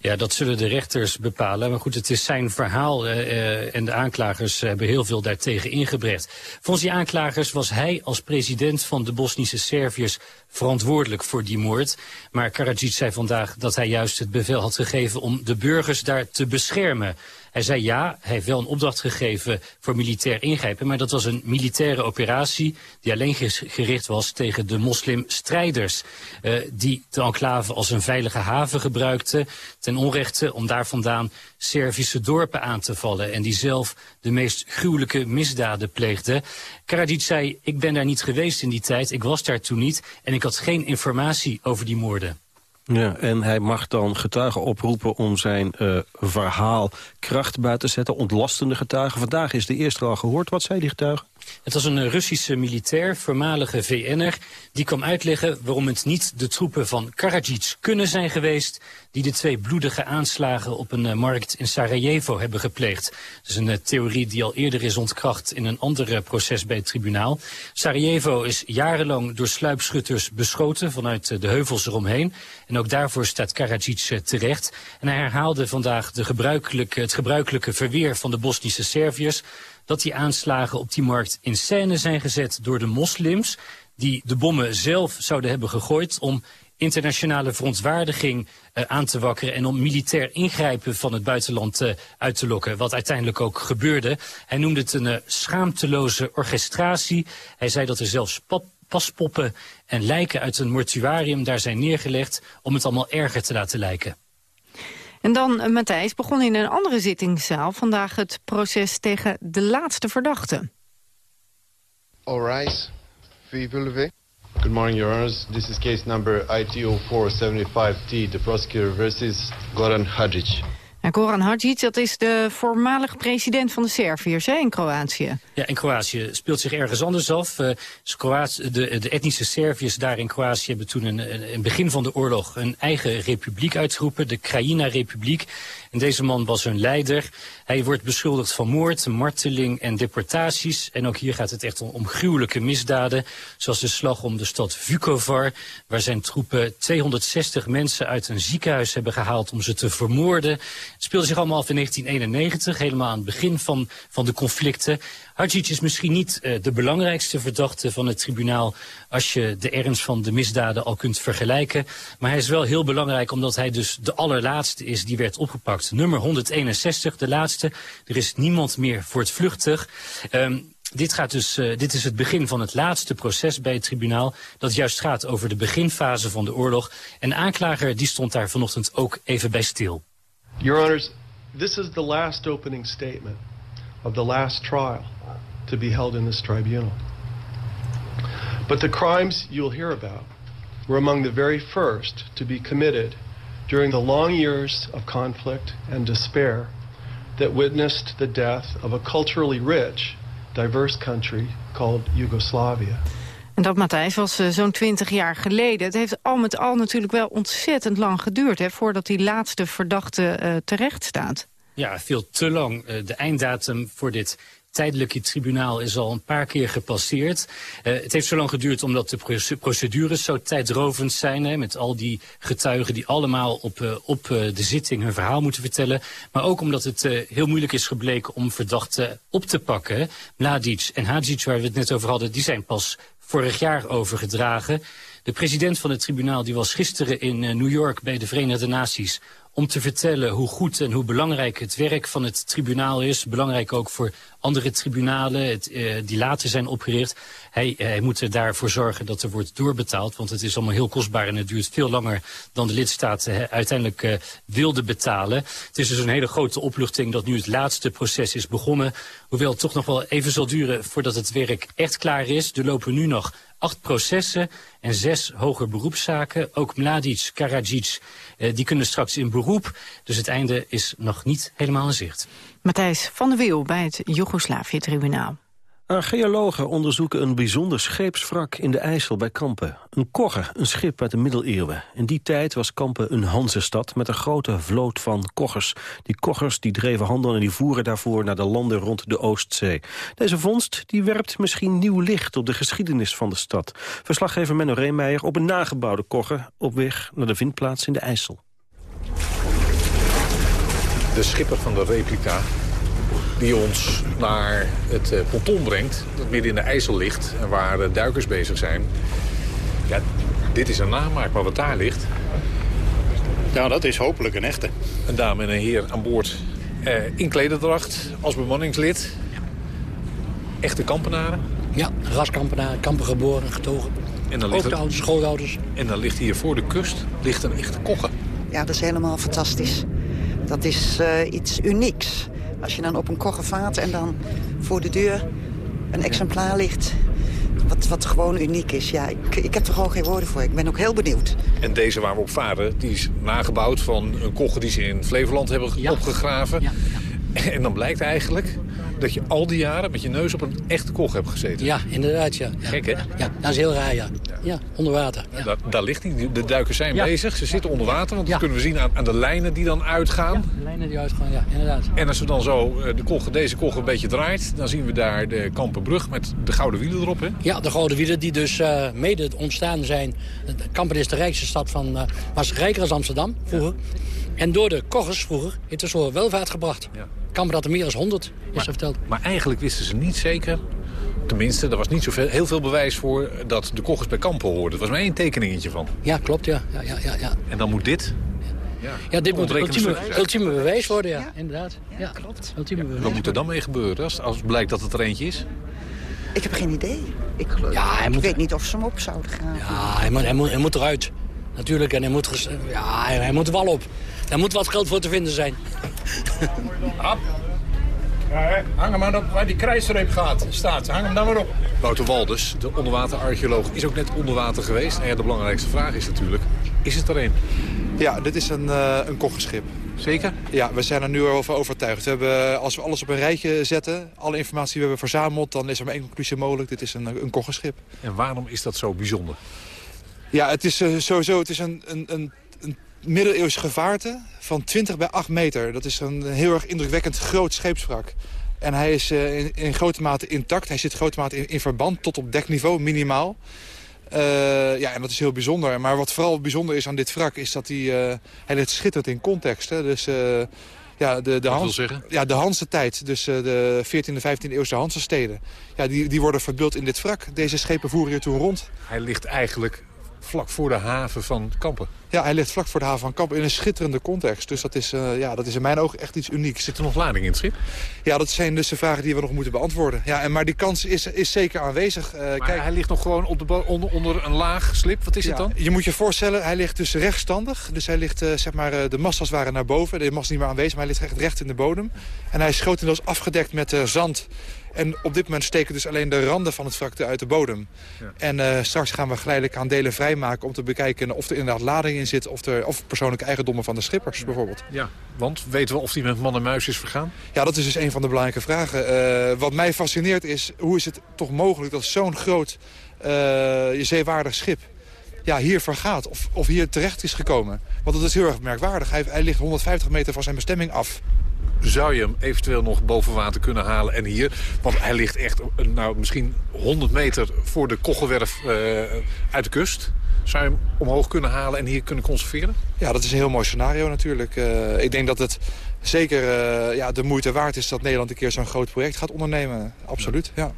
Speaker 14: Ja, dat zullen de rechters bepalen. Maar goed, het is zijn verhaal uh, en de aanklagers hebben heel veel daartegen ingebracht. Volgens die aanklagers was hij als president van de Bosnische Serviërs verantwoordelijk voor die moord. Maar Karadzic zei vandaag dat hij juist het bevel had gegeven om de burgers daar te beschermen. Hij zei ja, hij heeft wel een opdracht gegeven voor militair ingrijpen... maar dat was een militaire operatie die alleen gericht was tegen de moslimstrijders... Uh, die de enclave als een veilige haven gebruikten ten onrechte... om daar vandaan Servische dorpen aan te vallen... en die zelf de meest gruwelijke misdaden pleegden. Karadzic zei, ik ben daar niet geweest in die tijd, ik was daar toen niet... en ik had geen informatie over die moorden.
Speaker 11: Ja, en hij mag dan getuigen oproepen om zijn uh, verhaal kracht buiten te zetten. Ontlastende getuigen. Vandaag is de eerste al gehoord. Wat zei die getuige?
Speaker 14: Het was een Russische militair, voormalige VN'er... die kwam uitleggen waarom het niet de troepen van Karadzic kunnen zijn geweest... die de twee bloedige aanslagen op een markt in Sarajevo hebben gepleegd. Dat is een theorie die al eerder is ontkracht in een ander proces bij het tribunaal. Sarajevo is jarenlang door sluipschutters beschoten vanuit de heuvels eromheen. En ook daarvoor staat Karadzic terecht. En hij herhaalde vandaag de gebruikelijke, het gebruikelijke verweer van de Bosnische Serviërs dat die aanslagen op die markt in scène zijn gezet door de moslims... die de bommen zelf zouden hebben gegooid om internationale verontwaardiging uh, aan te wakkeren... en om militair ingrijpen van het buitenland uh, uit te lokken. Wat uiteindelijk ook gebeurde. Hij noemde het een uh, schaamteloze orchestratie. Hij zei dat er zelfs paspoppen en lijken uit een mortuarium daar zijn neergelegd... om het allemaal erger te laten lijken.
Speaker 10: En dan, uh, Matthijs, begon in een andere zittingszaal vandaag het proces tegen de laatste verdachte.
Speaker 16: All we? Good morning, Your Honors. This is case number IT0475T, the prosecutor versus Goran Hadjic.
Speaker 10: En Goran Hadjic, dat is de voormalig president van de Serviërs in Kroatië.
Speaker 14: Ja, in Kroatië speelt zich ergens anders af. Uh, de, de, etnische Serviërs daar in Kroatië hebben toen in het begin van de oorlog een eigen republiek uitgeroepen, de Krajina-republiek. Deze man was hun leider. Hij wordt beschuldigd van moord, marteling en deportaties. En ook hier gaat het echt om, om gruwelijke misdaden. Zoals de slag om de stad Vukovar. Waar zijn troepen 260 mensen uit een ziekenhuis hebben gehaald om ze te vermoorden. Het speelde zich allemaal af in 1991. Helemaal aan het begin van, van de conflicten. Hadjic is misschien niet uh, de belangrijkste verdachte van het tribunaal... als je de ernst van de misdaden al kunt vergelijken. Maar hij is wel heel belangrijk omdat hij dus de allerlaatste is die werd opgepakt. Nummer 161, de laatste. Er is niemand meer voor het vluchtig. Um, dit, gaat dus, uh, dit is het begin van het laatste proces bij het tribunaal... dat juist gaat over de beginfase van de oorlog. En aanklager die stond daar vanochtend ook even bij stil.
Speaker 17: Your Honors, this is the last opening statement of the last trial to be held in this tribunal. But the crimes you'll hear about were among the very first to be committed during the long years of conflict and despair that witnessed the death of a culturally rich, diverse country called Yugoslavia.
Speaker 10: En dat, Matthijs, was uh, zo'n twintig jaar geleden. Het heeft al met al natuurlijk wel ontzettend lang geduurd... Hè, voordat die laatste verdachte uh, terecht staat.
Speaker 14: Ja, veel te lang. Uh, de einddatum voor dit tijdelijke tribunaal is al een paar keer gepasseerd. Uh, het heeft zo lang geduurd omdat de procedures zo tijdrovend zijn... Hè, met al die getuigen die allemaal op, uh, op uh, de zitting hun verhaal moeten vertellen. Maar ook omdat het heel moeilijk is gebleken om verdachten op te pakken. Mladic en Hadjic, waar we het net over hadden, die zijn pas vorig jaar overgedragen. De president van het tribunaal die was gisteren in New York bij de Verenigde Naties om te vertellen hoe goed en hoe belangrijk het werk van het tribunaal is. Belangrijk ook voor andere tribunalen het, uh, die later zijn opgericht. Hij, uh, hij moet er daarvoor zorgen dat er wordt doorbetaald. Want het is allemaal heel kostbaar en het duurt veel langer dan de lidstaten uh, uiteindelijk wilden betalen. Het is dus een hele grote opluchting dat nu het laatste proces is begonnen. Hoewel het toch nog wel even zal duren voordat het werk echt klaar is. Er lopen nu nog acht processen en zes hoger beroepszaken. Ook Mladic, Karadzic, uh, die kunnen straks in beroep. Dus het einde is nog niet helemaal in zicht.
Speaker 10: Matthijs van der Wiel bij het Joegoslavië-tribunaal.
Speaker 11: Archeologen onderzoeken een bijzonder scheepswrak in de IJssel bij Kampen. Een kogge, een schip uit de middeleeuwen. In die tijd was Kampen een Hanzestad met een grote vloot van koggers. Die koggers die dreven handel en die voeren daarvoor naar de landen rond de Oostzee. Deze vondst die werpt misschien nieuw licht op de geschiedenis van de stad. Verslaggever Menno Reemeijer op een nagebouwde kogge op weg naar de vindplaats in de IJssel.
Speaker 18: De schipper van de replica die ons naar het uh, ponton brengt, dat midden in de IJssel ligt... en waar duikers bezig zijn. Ja, dit is een namaak, maar wat daar ligt...
Speaker 19: Nou, dat is hopelijk een echte.
Speaker 18: Een dame en een heer aan boord uh, in klederdracht als bemanningslid. Echte kampenaren?
Speaker 20: Ja, raskampenaren, kampen geboren, getogen. En dan ligt.
Speaker 18: En dan ligt hier voor de kust ligt een echte kogge.
Speaker 21: Ja, dat is helemaal fantastisch. Dat is uh, iets unieks. Als je dan op een kogge vaart en dan voor de deur een exemplaar ligt... Wat, wat gewoon uniek is. Ja, ik, ik heb er gewoon geen woorden voor. Ik ben ook heel benieuwd.
Speaker 18: En deze waar we op varen, die is nagebouwd van een kogge die ze in Flevoland hebben ja. opgegraven. Ja, ja. En dan blijkt eigenlijk dat je al die jaren met je neus op een echte kog hebt gezeten.
Speaker 20: Ja, inderdaad, ja. ja.
Speaker 18: Gek, hè?
Speaker 20: Ja, dat is heel raar, ja. Ja, onder water. Ja.
Speaker 18: Daar, daar ligt hij. De duikers zijn bezig. Ze zitten onder water, want dat kunnen we zien aan, aan de lijnen die dan uitgaan.
Speaker 20: de lijnen die uitgaan, ja, inderdaad.
Speaker 18: En als we dan zo eh, de kogel, deze kogel een beetje draait... dan zien we daar de Kampenbrug met de gouden wielen erop, hè?
Speaker 20: Ja, de gouden wielen die dus uh, mede ontstaan zijn. Kampen is de rijkste stad van... Uh, was rijker als Amsterdam, vroeger. En door de koggers vroeger heeft er zo welvaart gebracht. Ja. Kampen had er meer dan 100, is
Speaker 18: maar,
Speaker 20: verteld.
Speaker 18: Maar eigenlijk wisten ze niet zeker... Tenminste, er was niet zoveel, heel veel bewijs voor dat de koggers bij Kampen hoorden. Er was maar één tekeningetje van.
Speaker 20: Ja, klopt, ja. ja, ja, ja, ja.
Speaker 18: En dan moet dit...
Speaker 20: Ja, ja dit moet ultieme, ultieme bewijs worden, ja. ja. Inderdaad. Ja,
Speaker 21: klopt.
Speaker 20: Ultieme bewijs.
Speaker 18: Wat moet er dan mee gebeuren als, als blijkt dat het er eentje is?
Speaker 21: Ik heb geen idee. Ik, ja, ik moet... weet niet of ze hem op zouden gaan.
Speaker 20: Ja, hij moet, hij moet, hij moet eruit. Natuurlijk, en hij moet, ja, hij, hij moet er wel op. Daar moet wat geld voor te vinden zijn.
Speaker 22: Hap. Ja, hè? Hang hem maar op waar die krijsstreep gaat, staat. Hang hem dan maar op.
Speaker 18: Wouter Walders, de onderwaterarcheoloog, is ook net onder water geweest. En ja, de belangrijkste vraag is natuurlijk, is het er een?
Speaker 23: Ja, dit is een, uh, een koggenschip.
Speaker 18: Zeker?
Speaker 23: Ja, we zijn er nu over overtuigd. We hebben, als we alles op een rijtje zetten, alle informatie die we hebben verzameld... dan is er maar één conclusie mogelijk. Dit is een, een koggenschip.
Speaker 18: En waarom is dat zo bijzonder?
Speaker 23: Ja, het is uh, sowieso het is een, een, een middeleeuwse gevaarte van 20 bij 8 meter. Dat is een heel erg indrukwekkend groot scheepswrak. En hij is uh, in, in, grote mate intact. Hij zit grote mate in, in verband tot op dekniveau, minimaal. Uh, ja, en dat is heel bijzonder. Maar wat vooral bijzonder is aan dit wrak... is dat hij, uh, hij ligt schitterend in context. Hè? Dus, uh, ja, de, de, Hans, ja, de Hanse-tijd, dus de 14e, 15e eeuwse Hanse-steden... Ja, die, die worden verbeeld in dit wrak. Deze schepen voeren hier toen rond.
Speaker 18: Hij ligt eigenlijk vlak voor de haven van Kampen.
Speaker 23: Ja, hij ligt vlak voor de haven van Kampen in een schitterende context. Dus dat is, uh, ja, dat is in mijn ogen echt iets unieks.
Speaker 18: Zit er nog lading in het schip?
Speaker 23: Ja, dat zijn dus de vragen die we nog moeten beantwoorden. Ja, en, maar die kans is, is zeker aanwezig. Uh,
Speaker 18: maar kijk, hij ligt nog gewoon op de onder, onder een laag slip. Wat is
Speaker 23: ja,
Speaker 18: het dan?
Speaker 23: Je moet je voorstellen, hij ligt dus rechtstandig. Dus hij ligt, uh, zeg maar, de mast als het ware naar boven. De mast is niet meer aanwezig, maar hij ligt echt recht in de bodem. En hij is grotendeels afgedekt met zand en op dit moment steken dus alleen de randen van het wrak uit de bodem. Ja. En uh, straks gaan we geleidelijk aan delen vrijmaken om te bekijken of er inderdaad lading in zit... of, er, of persoonlijke eigendommen van de schippers bijvoorbeeld.
Speaker 18: Ja, want weten we of die met man en muis is vergaan?
Speaker 23: Ja, dat is dus een van de belangrijke vragen. Uh, wat mij fascineert is, hoe is het toch mogelijk dat zo'n groot uh, zeewaardig schip ja, hier vergaat of, of hier terecht is gekomen. Want dat is heel erg merkwaardig. Hij, hij ligt 150 meter van zijn bestemming af
Speaker 18: zou je hem eventueel nog boven water kunnen halen. En hier, want hij ligt echt nou, misschien 100 meter voor de kochelwerf uh, uit de kust. Zou je hem omhoog kunnen halen en hier kunnen conserveren?
Speaker 23: Ja, dat is een heel mooi scenario natuurlijk. Uh, ik denk dat het zeker uh, ja, de moeite waard is dat Nederland een keer zo'n groot project gaat ondernemen. Absoluut, ja.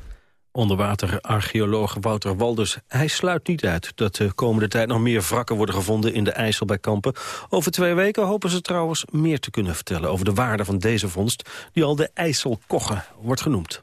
Speaker 11: Onderwaterarcheoloog Wouter Walders. Hij sluit niet uit dat de komende tijd nog meer wrakken worden gevonden in de IJssel bij Kampen. Over twee weken hopen ze trouwens meer te kunnen vertellen over de waarde van deze vondst, die al de IJsselkogge wordt genoemd.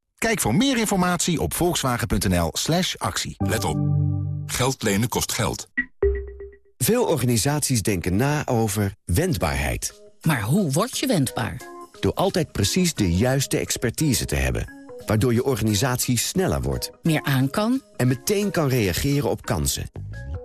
Speaker 24: Kijk voor meer informatie op volkswagen.nl slash actie.
Speaker 1: Let op. Geld lenen kost geld.
Speaker 25: Veel organisaties denken na over wendbaarheid.
Speaker 26: Maar hoe word je wendbaar?
Speaker 25: Door altijd precies de juiste expertise te hebben. Waardoor je organisatie sneller wordt.
Speaker 26: Meer aan kan.
Speaker 25: En meteen kan reageren op kansen.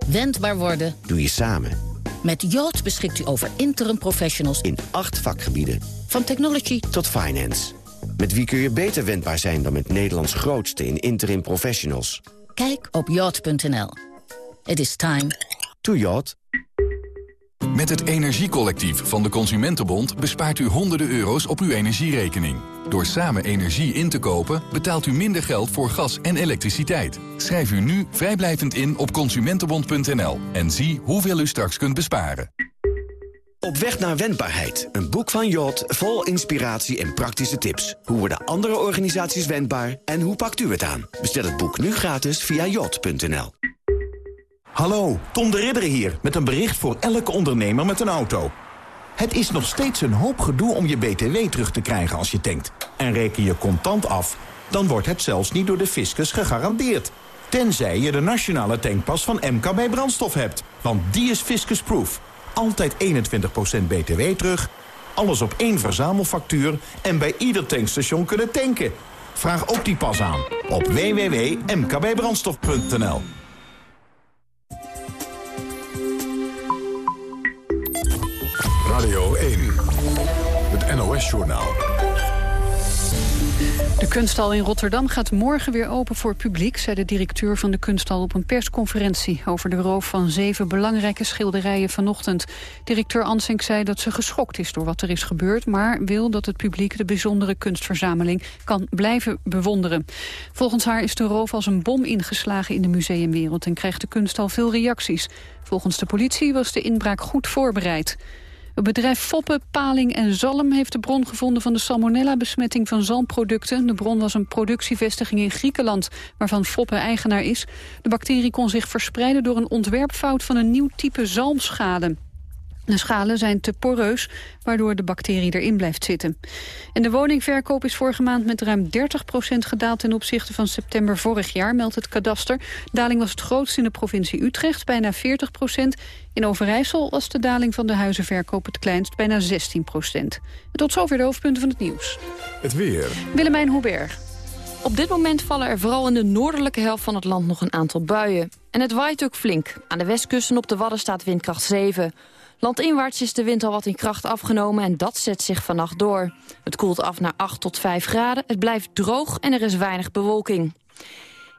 Speaker 26: Wendbaar worden.
Speaker 25: Doe je samen.
Speaker 26: Met Yacht beschikt u over interim professionals.
Speaker 25: In acht vakgebieden.
Speaker 26: Van technology
Speaker 25: tot finance. Met wie kun je beter wendbaar zijn dan met Nederlands grootste in interim professionals?
Speaker 26: Kijk op yacht.nl. It is time
Speaker 25: to yacht.
Speaker 1: Met het Energiecollectief van de Consumentenbond bespaart u honderden euro's op uw energierekening. Door samen energie in te kopen betaalt u minder geld voor gas en elektriciteit. Schrijf u nu vrijblijvend in op consumentenbond.nl en zie hoeveel u straks kunt besparen.
Speaker 25: Op weg naar wendbaarheid. Een boek van Jot vol inspiratie en praktische tips. Hoe worden andere organisaties wendbaar en hoe pakt u het aan? Bestel het boek nu gratis via jot.nl.
Speaker 6: Hallo, Tom de Ridder hier met een bericht voor elke ondernemer met een auto. Het is nog steeds een hoop gedoe om je BTW terug te krijgen als je tankt. En reken je contant af, dan wordt het zelfs niet door de fiscus gegarandeerd. Tenzij je de nationale tankpas van MKB Brandstof hebt. Want die is fiscusproof. Altijd 21% BTW terug, alles op één verzamelfactuur... en bij ieder tankstation kunnen tanken. Vraag ook die pas aan op www.mkbbrandstof.nl.
Speaker 9: Radio 1, het NOS-journaal.
Speaker 2: De kunsthal in Rotterdam gaat morgen weer open voor publiek... zei de directeur van de kunsthal op een persconferentie... over de roof van zeven belangrijke schilderijen vanochtend. Directeur Ansink zei dat ze geschokt is door wat er is gebeurd... maar wil dat het publiek de bijzondere kunstverzameling kan blijven bewonderen. Volgens haar is de roof als een bom ingeslagen in de museumwereld... en krijgt de kunsthal veel reacties. Volgens de politie was de inbraak goed voorbereid. Het bedrijf Foppe, Paling en Zalm heeft de bron gevonden van de salmonella-besmetting van zalmproducten. De bron was een productievestiging in Griekenland, waarvan Foppe eigenaar is. De bacterie kon zich verspreiden door een ontwerpfout van een nieuw type zalmschade. De schalen zijn te poreus, waardoor de bacterie erin blijft zitten. En de woningverkoop is vorige maand met ruim 30% gedaald... ten opzichte van september vorig jaar, meldt het kadaster. De daling was het grootst in de provincie Utrecht, bijna 40% In Overijssel was de daling van de huizenverkoop het kleinst, bijna 16% tot zover de hoofdpunten van het nieuws.
Speaker 9: Het weer.
Speaker 2: Willemijn Hubert.
Speaker 27: Op dit moment vallen er vooral in de noordelijke helft van het land nog een aantal buien. En het waait ook flink. Aan de westkust en op de Wadden staat windkracht 7. Landinwaarts is de wind al wat in kracht afgenomen en dat zet zich vannacht door. Het koelt af naar 8 tot 5 graden, het blijft droog en er is weinig bewolking.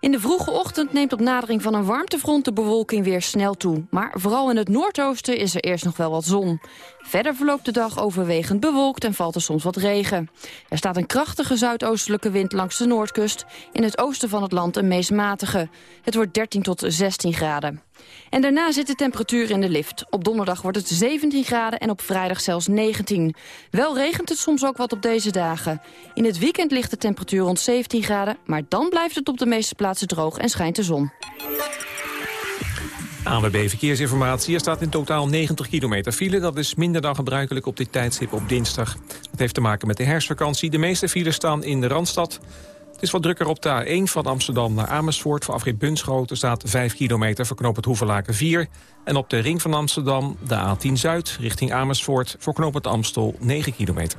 Speaker 27: In de vroege ochtend neemt op nadering van een warmtefront de bewolking weer snel toe. Maar vooral in het noordoosten is er eerst nog wel wat zon. Verder verloopt de dag overwegend bewolkt en valt er soms wat regen. Er staat een krachtige zuidoostelijke wind langs de noordkust. In het oosten van het land een meest matige. Het wordt 13 tot 16 graden. En daarna zit de temperatuur in de lift. Op donderdag wordt het 17 graden en op vrijdag zelfs 19. Wel regent het soms ook wat op deze dagen. In het weekend ligt de temperatuur rond 17 graden... maar dan blijft het op de meeste plaatsen droog en schijnt de zon.
Speaker 3: ANWB Verkeersinformatie. Er staat in totaal 90 kilometer file. Dat is minder dan gebruikelijk op dit tijdstip op dinsdag. Dat heeft te maken met de herfstvakantie. De meeste files staan in de Randstad. Het is wat drukker op de A1 van Amsterdam naar Amersfoort. Voor afrit Bunschoten staat 5 kilometer, voor het Hoevelaken 4. En op de ring van Amsterdam, de A10 Zuid, richting Amersfoort... voor het Amstel 9 kilometer.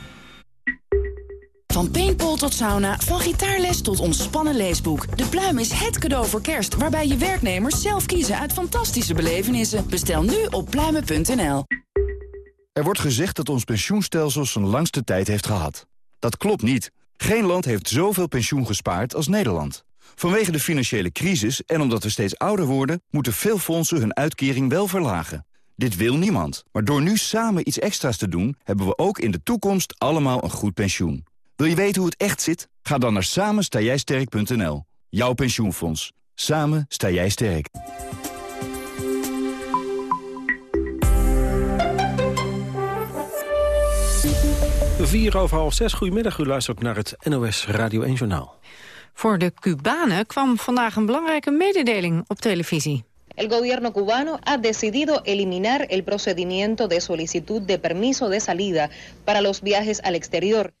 Speaker 28: van paintball tot sauna, van gitaarles tot ontspannen leesboek. De Pluim is het cadeau voor kerst, waarbij je werknemers zelf kiezen uit fantastische belevenissen. Bestel nu op pluimen.nl.
Speaker 29: Er wordt gezegd dat ons pensioenstelsel zijn langste tijd heeft gehad. Dat klopt niet. Geen land heeft zoveel pensioen gespaard als Nederland. Vanwege de financiële crisis en omdat we steeds ouder worden... moeten veel fondsen hun uitkering wel verlagen. Dit wil niemand. Maar door nu samen iets extra's te doen... hebben we ook in de toekomst allemaal een goed pensioen. Wil je weten hoe het echt zit? Ga dan naar samenstaaijsterk.nl. Jouw pensioenfonds. Samen sta jij sterk.
Speaker 11: Vier over half zes. Goedemiddag, u luistert naar het NOS Radio 1 Journaal.
Speaker 10: Voor de Cubanen kwam vandaag een belangrijke mededeling op televisie.
Speaker 30: El gobierno cubano ha decidido eliminar el procedimiento de solicitud de permiso de salida para los viajes al exterior.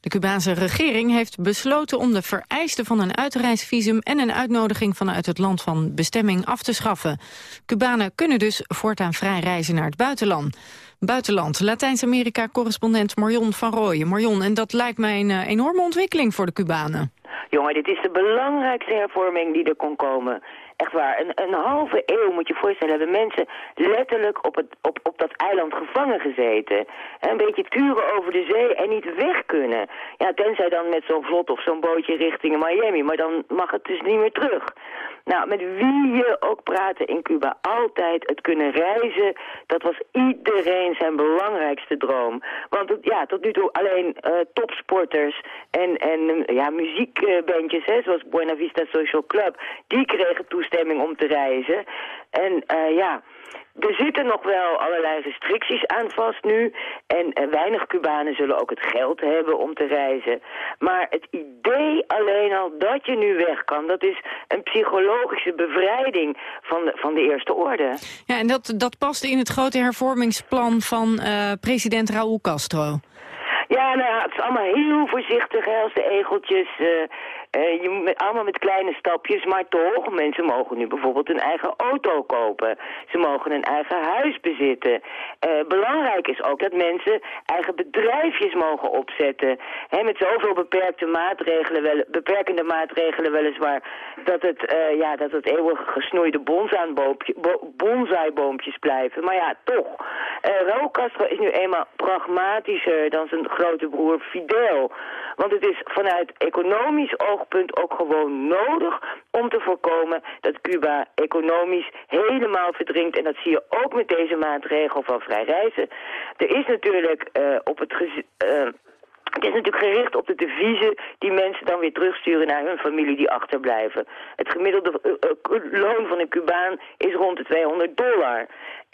Speaker 10: De Cubaanse regering heeft besloten om de vereisten van een uitreisvisum en een uitnodiging vanuit het land van bestemming af te schaffen. Cubanen kunnen dus voortaan vrij reizen naar het buitenland. Buitenland, Latijns-Amerika-correspondent Marion van Rooyen. Marion, en dat lijkt mij een eh, enorme ontwikkeling voor de Cubanen.
Speaker 31: Jongen, dit is de belangrijkste hervorming die er kon komen. Echt waar, een, een halve eeuw moet je voorstellen, hebben mensen letterlijk op, het, op, op dat eiland gevangen gezeten. Een beetje turen over de zee en niet weg kunnen. Ja, tenzij dan met zo'n vlot of zo'n bootje richting Miami, maar dan mag het dus niet meer terug. Nou, met wie je ook praatte in Cuba, altijd het kunnen reizen, dat was iedereen zijn belangrijkste droom. Want ja, tot nu toe alleen uh, topsporters en, en ja, muziekbandjes, hè, zoals Buena Vista Social Club, die kregen toestemming om te reizen. En uh, ja, er zitten nog wel allerlei restricties aan vast nu. En, en, weinig Cubanen zullen ook het geld hebben om te reizen. Maar het idee alleen al dat je nu weg kan... dat is een psychologische bevrijding van de, van de eerste orde.
Speaker 10: Ja, en dat, dat past in het grote hervormingsplan van uh, president Raúl Castro.
Speaker 31: Ja, nou ja, het is allemaal heel voorzichtig hè, als de egeltjes... Uh, uh, je, allemaal met kleine stapjes, maar toch. Mensen mogen nu bijvoorbeeld een eigen auto kopen. Ze mogen een eigen huis bezitten. Uh, belangrijk is ook dat mensen eigen bedrijfjes mogen opzetten. He, met zoveel beperkte maatregelen, wel, beperkende maatregelen weliswaar... dat het, uh, ja, dat het eeuwig gesnoeide bonsaiboompjes blijven. Maar ja, toch. Raúl Castro is nu eenmaal pragmatischer dan zijn grote broer Fidel. Want het is vanuit economisch oogpunt ook gewoon nodig om te voorkomen dat Cuba economisch helemaal verdringt. En dat zie je ook met deze maatregel van vrij reizen. Er is natuurlijk uh, op het... Het is natuurlijk gericht op de deviezen die mensen dan weer terugsturen naar hun familie die achterblijven. Het gemiddelde uh, loon van een Cubaan is rond de 200 dollar.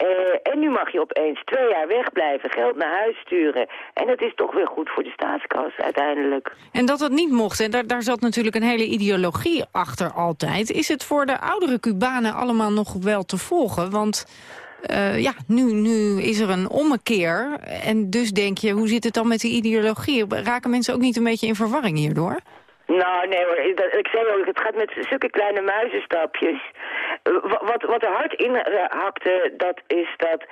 Speaker 31: Uh, en nu mag je opeens twee jaar wegblijven, geld naar huis sturen. En dat is toch weer goed voor de staatskas uiteindelijk.
Speaker 10: En dat dat niet mocht, en daar, daar zat natuurlijk een hele ideologie achter altijd. Is het voor de oudere Cubanen allemaal nog wel te volgen? Want uh, ja, nu, nu is er een ommekeer. En dus denk je, hoe zit het dan met die ideologie? Raken mensen ook niet een beetje in verwarring hierdoor?
Speaker 31: Nou, nee hoor. Ik zei ook, het gaat met zulke kleine muizenstapjes. Wat, wat er hard in hakte, dat is dat...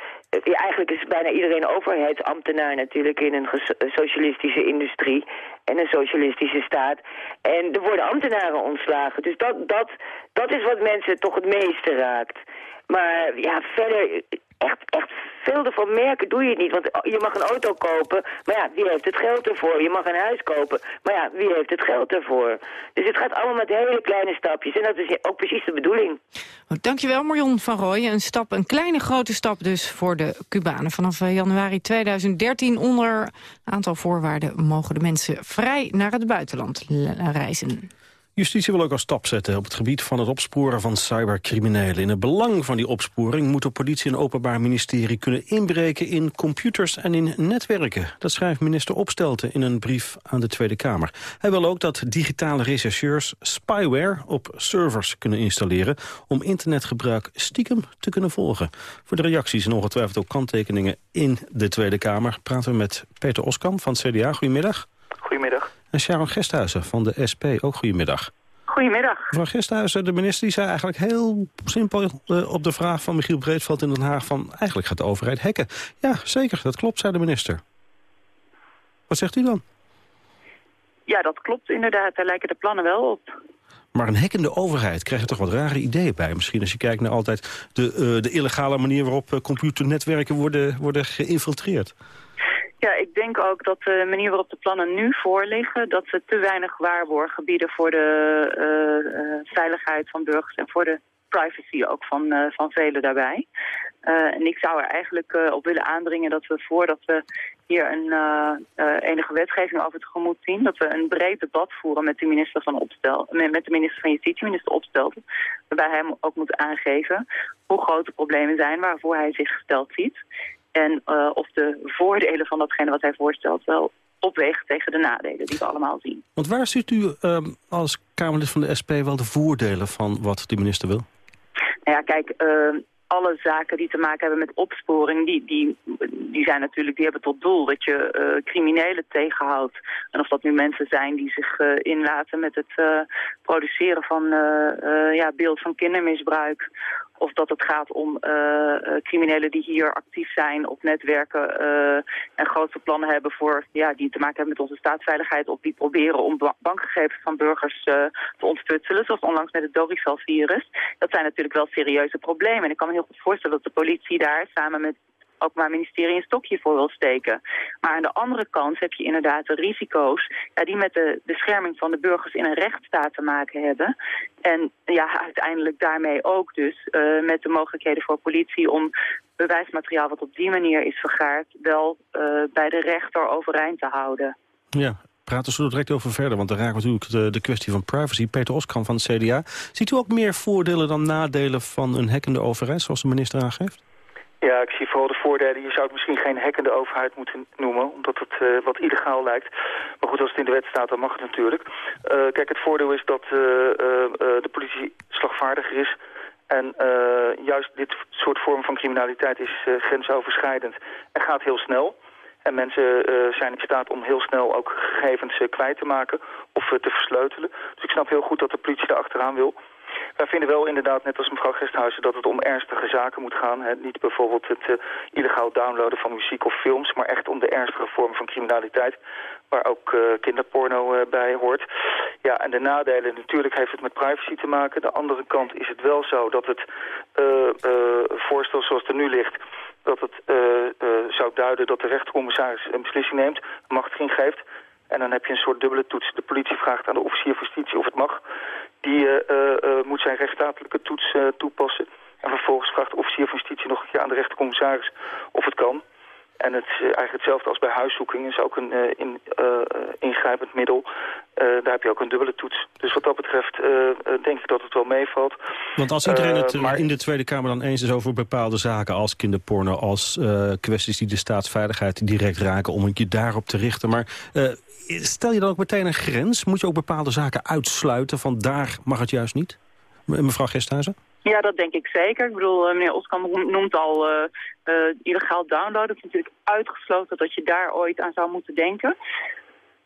Speaker 31: Eigenlijk is bijna iedereen overheidsambtenaar natuurlijk in een socialistische industrie en een socialistische staat. En er worden ambtenaren ontslagen. Dus dat, dat, dat is wat mensen toch het meeste raakt. Maar ja, verder, echt, echt veel ervan merken doe je niet. Want je mag een auto kopen, maar ja, wie heeft het geld ervoor? Je mag een huis kopen, maar ja, wie heeft het geld ervoor? Dus het gaat allemaal met hele kleine stapjes. En dat is ook precies de bedoeling.
Speaker 10: Dankjewel Marion van Rooyen. Een, stap, een kleine grote stap dus voor de Cubanen. Vanaf eh, januari 2013 onder een aantal voorwaarden mogen de mensen vrij naar het buitenland reizen.
Speaker 11: Justitie wil ook een stap zetten op het gebied van het opsporen van cybercriminelen. In het belang van die opsporing moet de politie en openbaar ministerie kunnen inbreken in computers en in netwerken. Dat schrijft minister Opstelten in een brief aan de Tweede Kamer. Hij wil ook dat digitale rechercheurs spyware op servers kunnen installeren om internetgebruik stiekem te kunnen volgen. Voor de reacties en ongetwijfeld ook kanttekeningen in de Tweede Kamer praten we met Peter Oskamp van CDA. Goedemiddag.
Speaker 32: Goedemiddag.
Speaker 11: En Sharon Gesthuizen van de SP, ook goedemiddag.
Speaker 32: Goedemiddag.
Speaker 11: Mevrouw Gesthuizen, de minister die zei eigenlijk heel simpel uh, op de vraag van Michiel Breedveld in Den Haag... van eigenlijk gaat de overheid hacken. Ja, zeker, dat klopt, zei de minister. Wat zegt u dan?
Speaker 32: Ja, dat klopt inderdaad. Daar lijken de plannen wel op.
Speaker 11: Maar een hackende overheid krijg je toch wat rare ideeën bij. Misschien als je kijkt naar altijd de, uh, de illegale manier waarop uh, computernetwerken worden, worden geïnfiltreerd.
Speaker 32: Ja, ik denk ook dat de manier waarop de plannen nu voorliggen... dat ze te weinig waarborgen bieden voor de uh, uh, veiligheid van burgers... en voor de privacy ook van, uh, van velen daarbij. en ik zou er eigenlijk op willen aandringen dat we voordat we hier een enige wetgeving over tegemoet zien... dat we een breed debat voeren met de minister van, Opstel, met de minister van Justitie, minister Opstelten... waarbij hij ook moet aangeven hoe groot de problemen zijn waarvoor hij zich gesteld ziet... En uh, of de voordelen van datgene wat hij voorstelt wel opweegt tegen de nadelen die we allemaal zien.
Speaker 11: Want waar ziet u um, als Kamerlid van de SP wel de voordelen van wat de minister wil?
Speaker 32: Nou ja, kijk, uh, alle zaken die te maken hebben met opsporing, die, die, die zijn natuurlijk, die hebben tot doel dat je uh, criminelen tegenhoudt. En of dat nu mensen zijn die zich uh, inlaten met het uh, produceren van ja, beeld van kindermisbruik. Of dat het gaat om criminelen die hier actief zijn op netwerken en grote plannen hebben voor, ja, die te maken hebben met onze staatsveiligheid. Of die proberen om bankgegevens van burgers te ontfutselen, zoals onlangs met het Doricel-virus. Dat zijn natuurlijk wel serieuze problemen. En ik kan me heel goed voorstellen dat de politie daar samen met ook maar ministerie een stokje voor wil steken. Maar aan de andere kant heb je inderdaad de risico's ja, die met de bescherming van de burgers in een rechtsstaat te maken hebben. En ja, uiteindelijk daarmee ook dus uh, met de mogelijkheden voor politie om bewijsmateriaal wat op die manier is vergaard wel uh, bij de rechter overeind te houden.
Speaker 11: Ja, praten we zo direct over verder. Want dan raken we natuurlijk de, de kwestie van privacy. Peter Oskam van het CDA. Ziet u ook meer voordelen dan nadelen van een hekkende overheid, zoals de minister aangeeft?
Speaker 33: Ja, ik zie vooral de voordelen. Je zou het misschien geen hekkende overheid moeten noemen, omdat het uh, wat illegaal lijkt. Maar goed, als het in de wet staat, dan mag het natuurlijk. Uh, kijk, het voordeel is dat uh, de politie slagvaardiger is. En juist dit soort vorm van criminaliteit is grensoverschrijdend en gaat heel snel. En mensen zijn in staat om heel snel ook gegevens kwijt te maken of te versleutelen. Dus ik snap heel goed dat de politie daar achteraan wil. Wij vinden wel inderdaad, net als mevrouw Gesthuizen, dat het om ernstige zaken moet gaan. Hè. Niet bijvoorbeeld het uh, illegaal downloaden van muziek of films, maar echt om de ernstige vormen van criminaliteit, waar ook uh, kinderporno uh, bij hoort. Ja, en de nadelen, natuurlijk heeft het met privacy te maken. De andere kant is het wel zo dat het voorstel zoals het er nu ligt, dat het zou duiden dat de rechtercommissaris een beslissing neemt, machtiging geeft. En dan heb je een soort dubbele toets. De politie vraagt aan de officier van justitie of het mag. Die uh, uh, moet zijn rechtsstatelijke toets toepassen. En vervolgens vraagt de officier van justitie nog een keer aan de rechtercommissaris of het kan. En het is eigenlijk hetzelfde als bij huiszoeking. is ook een uh, in, uh, ingrijpend middel. Uh, daar heb je ook een dubbele toets. Dus wat dat betreft denk ik dat het wel meevalt.
Speaker 11: Want als iedereen het maar... in de Tweede Kamer dan eens is over bepaalde zaken... als kinderporno, als kwesties die de staatsveiligheid direct raken... om je daarop te richten. Maar stel je dan ook meteen een grens? Moet je ook bepaalde zaken uitsluiten van daar mag het juist niet? Mevrouw Gesthuizen?
Speaker 32: Ja, dat denk ik zeker. Ik bedoel, eh, meneer Oskam noemt al uh, uh, illegaal downloaden. Het is natuurlijk uitgesloten dat je daar ooit aan zou moeten denken.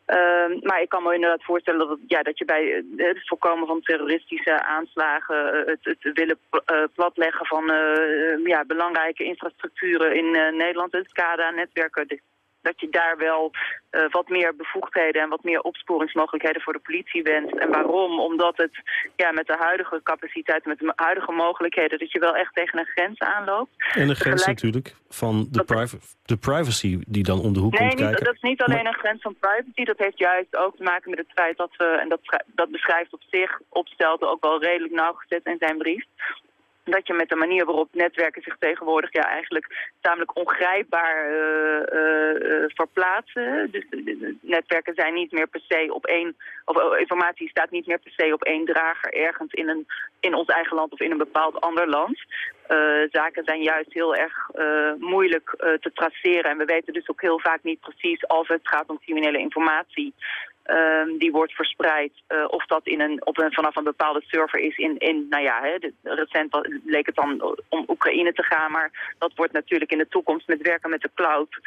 Speaker 32: Uh, maar ik kan me inderdaad voorstellen dat, ja, dat je bij het voorkomen van terroristische aanslagen, het, het willen platleggen van ja, belangrijke infrastructuren in Nederland, het SCADA-netwerken, dat je daar wel uh, wat meer bevoegdheden en wat meer opsporingsmogelijkheden voor de politie wenst. En waarom? Omdat het ja, met de huidige capaciteit, met de huidige mogelijkheden, dat je wel echt tegen een grens aanloopt.
Speaker 11: En de grens natuurlijk van de, priv de privacy die dan om de hoek
Speaker 32: nee,
Speaker 11: komt kijken.
Speaker 32: Nee, dat is niet alleen een grens van privacy. Dat heeft juist ook te maken met het feit dat we, en dat, dat beschrijft op zich, opstelde ook wel redelijk nauwgezet in zijn brief dat je met de manier waarop netwerken zich tegenwoordig ja, eigenlijk tamelijk ongrijpbaar uh, uh, verplaatsen. Dus netwerken zijn niet meer per se op één, of informatie staat niet meer per se op één drager ergens in, een, in ons eigen land of in een bepaald ander land. Zaken zijn juist heel erg moeilijk te traceren en we weten dus ook heel vaak niet precies als het gaat om criminele informatie Um, die wordt verspreid. Of dat in een, op een, vanaf een bepaalde server is in, in nou ja, hè, recent leek het dan om Oekraïne te gaan. Maar dat wordt natuurlijk in de toekomst met werken met de cloud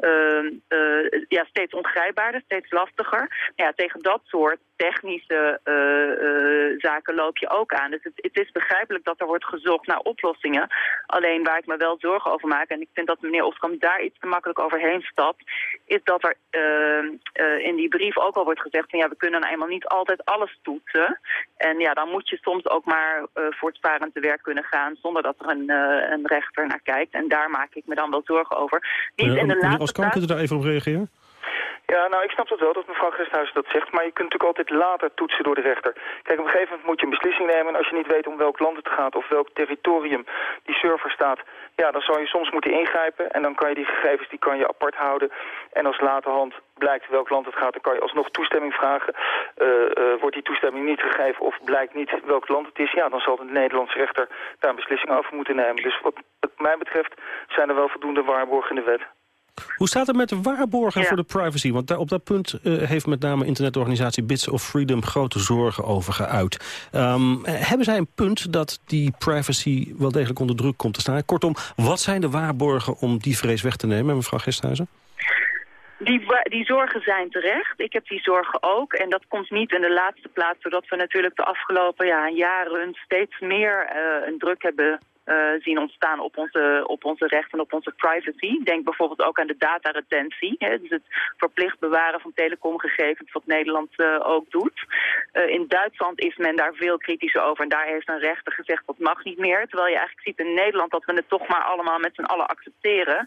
Speaker 32: uh, ja, steeds ongrijpbaarder, steeds lastiger. Ja, tegen dat soort technische zaken loop je ook aan. Dus het, het, is begrijpelijk dat er wordt gezocht naar oplossingen. Alleen waar ik me wel zorgen over maak, en ik vind dat meneer Oskam daar iets te makkelijk overheen stapt, is dat er ehm, in die brief ook al wordt gezegd van ja, we kunnen nou eenmaal niet altijd alles toetsen. En ja, dan moet je soms ook maar uh, voortvarend te werk kunnen gaan zonder dat er een, uh, een rechter naar kijkt. En daar maak ik me dan wel zorgen over.
Speaker 11: Niet in de laatste kunt u daar even op reageren?
Speaker 33: Ja, nou, ik snap dat wel, dat mevrouw Gesthuis dat zegt. Maar je kunt natuurlijk altijd later toetsen door de rechter. Kijk, op een gegeven moment moet je een beslissing nemen. En als je niet weet om welk land het gaat of welk territorium die server staat... ja, dan zal je soms moeten ingrijpen. En dan kan je die gegevens die kan je apart houden. En als laterhand blijkt welk land het gaat, dan kan je alsnog toestemming vragen. Uh, uh, wordt die toestemming niet gegeven of blijkt niet welk land het is... ja, dan zal de Nederlandse rechter daar een beslissing over moeten nemen. Dus wat mij betreft zijn er wel voldoende waarborgen in de wet.
Speaker 11: Hoe staat het met de waarborgen voor de privacy? Want daar, op dat punt uh, heeft met name internetorganisatie Bits of Freedom grote zorgen over geuit. Um, hebben zij een punt dat die privacy wel degelijk onder druk komt te staan? Kortom, wat zijn de waarborgen om die vrees weg te nemen, mevrouw Gesthuizen?
Speaker 32: Die, die zorgen zijn terecht. Ik heb die zorgen ook. En dat komt niet in de laatste plaats doordat we natuurlijk de afgelopen ja, jaren steeds meer uh, een druk hebben uh, zien ontstaan op onze, op onze rechten en op onze privacy. Denk bijvoorbeeld ook aan de dataretentie. Hè, dus het verplicht bewaren van telecomgegevens wat Nederland uh, ook doet. Uh, in Duitsland is men daar veel kritischer over en daar heeft een rechter gezegd dat mag niet meer. Terwijl je eigenlijk ziet in Nederland dat we het toch maar allemaal met z'n allen accepteren.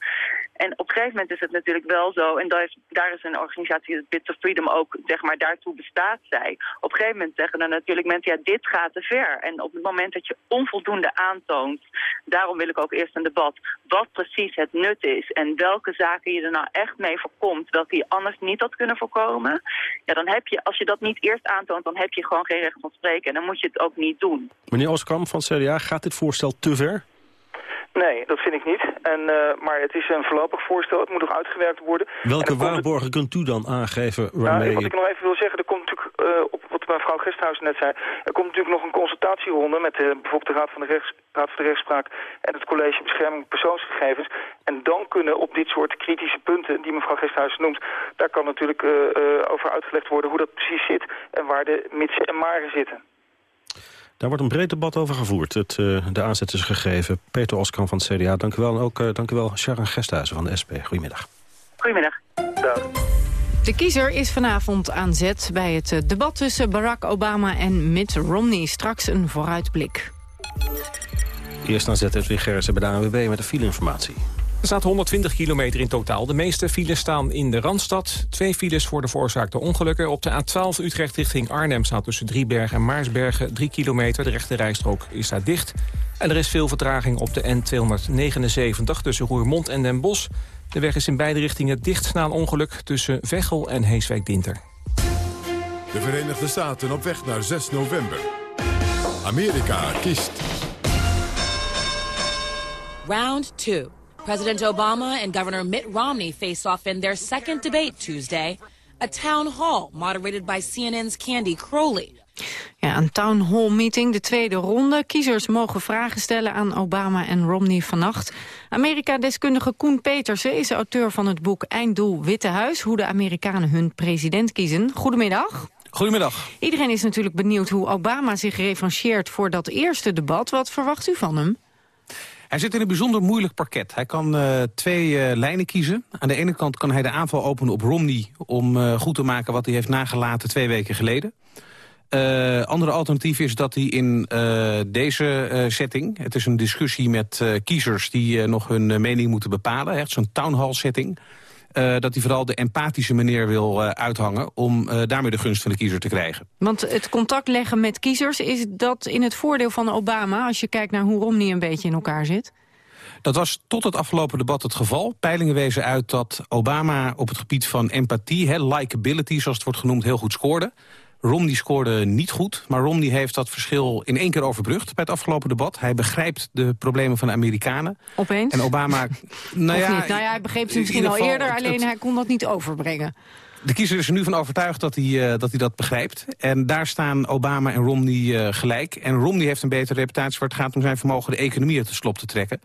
Speaker 32: En op een gegeven moment is het natuurlijk wel zo, en daar is, daar is een organisatie, Bits of Freedom ook, zeg maar, daartoe bestaat zij. Op een gegeven moment zeggen dan natuurlijk mensen, ja, dit gaat te ver. En op het moment dat je onvoldoende aantoont Daarom wil ik ook eerst een debat wat precies het nut is en welke zaken je er nou echt mee voorkomt, welke je anders niet had kunnen voorkomen. Ja, dan heb je, als je dat niet eerst aantoont, dan heb je gewoon geen recht van spreken en dan moet je het ook niet doen.
Speaker 11: Meneer Oskam van CDA, gaat dit voorstel te ver?
Speaker 33: Nee, dat vind ik niet. En, uh, maar het is een voorlopig voorstel, het moet nog uitgewerkt worden.
Speaker 11: Welke waarborgen kunt u dan aangeven
Speaker 33: nou,
Speaker 11: waarmee...
Speaker 33: Nou, wat ik nog even wil zeggen, er komt natuurlijk, uh, op wat mevrouw Gesthuis net zei... er komt natuurlijk nog een consultatieronde met de, bijvoorbeeld de Raad van de, Rechts, Raad van de Rechtspraak... en het College Bescherming Persoonsgegevens. En dan kunnen op dit soort kritische punten die mevrouw Gesthuis noemt... daar kan natuurlijk uh, over uitgelegd worden hoe dat precies zit... en waar de mitsen en maren zitten.
Speaker 11: Daar wordt een breed debat over gevoerd. Het, uh, de aanzet is gegeven. Peter Oskan van het CDA, dank u wel. En ook uh, dank u wel Sharon Gesthuizen van de SP. Goedemiddag.
Speaker 32: Goedemiddag.
Speaker 33: Dag.
Speaker 10: De kiezer is vanavond aan zet bij het eh, debat tussen Barack Obama en Mitt Romney. Straks een vooruitblik.
Speaker 11: Eerst aan zet Edwin Gerritsen bij de ANWB met de fileinformatie.
Speaker 3: Er staat 120 kilometer in totaal. De meeste files staan in de Randstad. Twee files voor de veroorzaakte ongelukken. Op de A12 Utrecht richting Arnhem staat tussen Driebergen en Maarsbergen 3 kilometer. De rechte rijstrook is daar dicht. En er is veel vertraging op de N279 tussen Roermond en Den Bosch. De weg is in beide richtingen dicht na een ongeluk tussen Veghel en Heeswijk-Dinter.
Speaker 9: De Verenigde Staten op weg naar 6 november. Amerika kiest.
Speaker 34: Round 2. President Obama and Governor Mitt Romney face off in their second debate Tuesday. A town hall moderated by CNN's Candy Crowley.
Speaker 10: Ja, een town hall meeting, de tweede ronde. Kiezers mogen vragen stellen aan Obama en Romney vannacht. Amerika-deskundige Koen Petersen is auteur van het boek Einddoel Witte Huis... hoe de Amerikanen hun president kiezen. Goedemiddag.
Speaker 35: Goedemiddag.
Speaker 10: Iedereen is natuurlijk benieuwd hoe Obama zich revancheert voor dat eerste debat. Wat verwacht u van hem?
Speaker 35: Hij zit in een bijzonder moeilijk parket. Hij kan uh, twee uh, lijnen kiezen. Aan de ene kant kan hij de aanval openen op Romney... om uh, goed te maken wat hij heeft nagelaten twee weken geleden. andere alternatief is dat hij in deze setting... het is een discussie met kiezers die nog hun mening moeten bepalen... echt zo'n town hall setting... Uh, dat hij vooral de empathische meneer wil uh, uithangen... om uh, daarmee de gunst van de kiezer te krijgen.
Speaker 10: Want het contact leggen met kiezers, is dat in het voordeel van Obama... als je kijkt naar hoe Romney een beetje in elkaar zit?
Speaker 35: Dat was tot het afgelopen debat het geval. Peilingen wezen uit dat Obama op het gebied van empathie... He, likability, zoals het wordt genoemd, heel goed scoorde. Romney scoorde niet goed, maar Romney heeft dat verschil in één keer overbrugd bij het afgelopen debat. Hij begrijpt de problemen van de Amerikanen.
Speaker 10: Opeens?
Speaker 35: En Obama... <laughs>
Speaker 10: nou, ja, nou ja, hij begreep ze misschien al eerder, alleen hij kon dat niet overbrengen.
Speaker 35: De kiezer is er nu van overtuigd dat hij, uh, dat hij dat begrijpt. En daar staan Obama en Romney uh, gelijk. En Romney heeft een betere reputatie waar het gaat om zijn vermogen de economie uit de slop te trekken.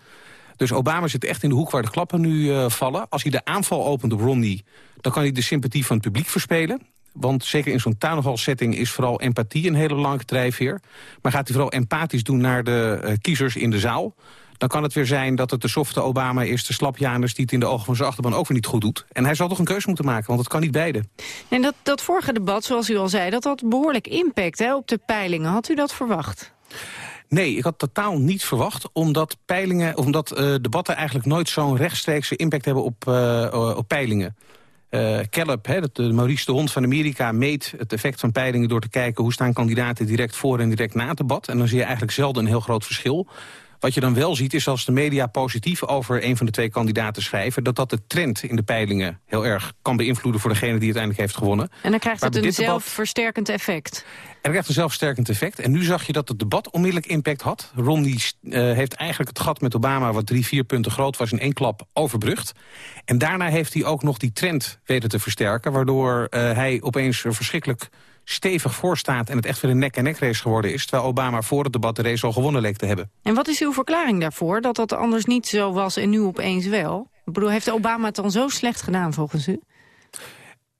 Speaker 35: Dus Obama zit echt in de hoek waar de klappen nu uh, vallen. Als hij de aanval opent op Romney, dan kan hij de sympathie van het publiek verspelen. Want zeker in zo'n setting is vooral empathie een hele belangrijke drijfveer. Maar gaat hij vooral empathisch doen naar de uh, kiezers in de zaal... dan kan het weer zijn dat het de softe Obama is, de slapjanus... die het in de ogen van zijn achterban ook weer niet goed doet. En hij zal toch een keuze moeten maken, want het kan niet beide.
Speaker 10: En dat, dat vorige debat, zoals u al zei, dat had behoorlijk impact hè, op de peilingen. Had u dat verwacht?
Speaker 35: Nee, ik had totaal niet verwacht, omdat, peilingen, omdat uh, debatten eigenlijk nooit zo'n rechtstreekse impact hebben op, uh, op peilingen. Uh, hè, de Maurice de Hond van Amerika, meet het effect van peilingen... door te kijken hoe staan kandidaten direct voor en direct na het debat. En dan zie je eigenlijk zelden een heel groot verschil. Wat je dan wel ziet is als de media positief over een van de twee kandidaten schrijven... dat dat de trend in de peilingen heel erg kan beïnvloeden voor degene die uiteindelijk heeft gewonnen.
Speaker 10: En dan krijgt het een zelfversterkend effect.
Speaker 35: En dan krijgt een zelfversterkend effect. En nu zag je dat het debat onmiddellijk impact had. Romney uh, heeft eigenlijk het gat met Obama, wat drie, vier punten groot was... in één klap overbrugd. En daarna heeft hij ook nog die trend weten te versterken... waardoor uh, hij opeens verschrikkelijk stevig voor staat... en het echt weer een nek-en-nek race geworden is... terwijl Obama voor het debat de race al gewonnen leek te hebben.
Speaker 10: En wat is uw verklaring daarvoor, dat dat anders niet zo was en nu opeens wel? Ik bedoel, heeft Obama het dan zo slecht gedaan volgens u?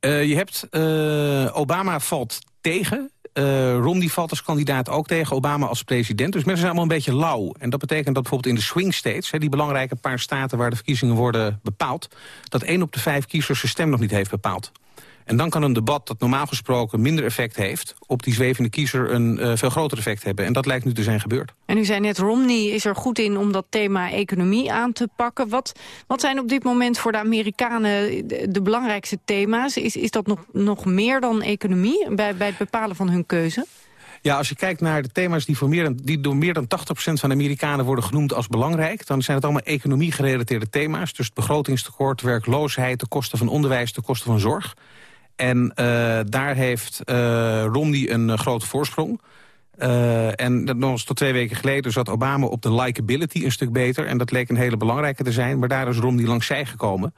Speaker 35: Uh, je hebt, uh, Obama valt tegen. Uh, Romney valt als kandidaat ook tegen Obama als president. Dus mensen zijn allemaal een beetje lauw. En dat betekent dat bijvoorbeeld in de swing states... Hè, die belangrijke paar staten waar de verkiezingen worden bepaald... dat één op de vijf kiezers zijn stem nog niet heeft bepaald. En dan kan een debat dat normaal gesproken minder effect heeft... op die zwevende kiezer een uh, veel groter effect hebben. En dat lijkt nu te zijn gebeurd.
Speaker 10: En u zei net, Romney is er goed in om dat thema economie aan te pakken. Wat, wat zijn op dit moment voor de Amerikanen de, de belangrijkste thema's? Is, is dat nog, nog meer dan economie bij, bij het bepalen van hun keuze?
Speaker 35: Ja, als je kijkt naar de thema's die, voor meer dan, die door meer dan 80% van de Amerikanen worden genoemd als belangrijk... dan zijn het allemaal economie-gerelateerde thema's. Dus het begrotingstekort, werkloosheid, de kosten van onderwijs, de kosten van zorg. En uh, daar heeft uh, Romney een uh, grote voorsprong. en nog eens tot twee weken geleden zat Obama op de likability een stuk beter. En dat leek een hele belangrijke te zijn. Maar daar is Romney langs zij gekomen.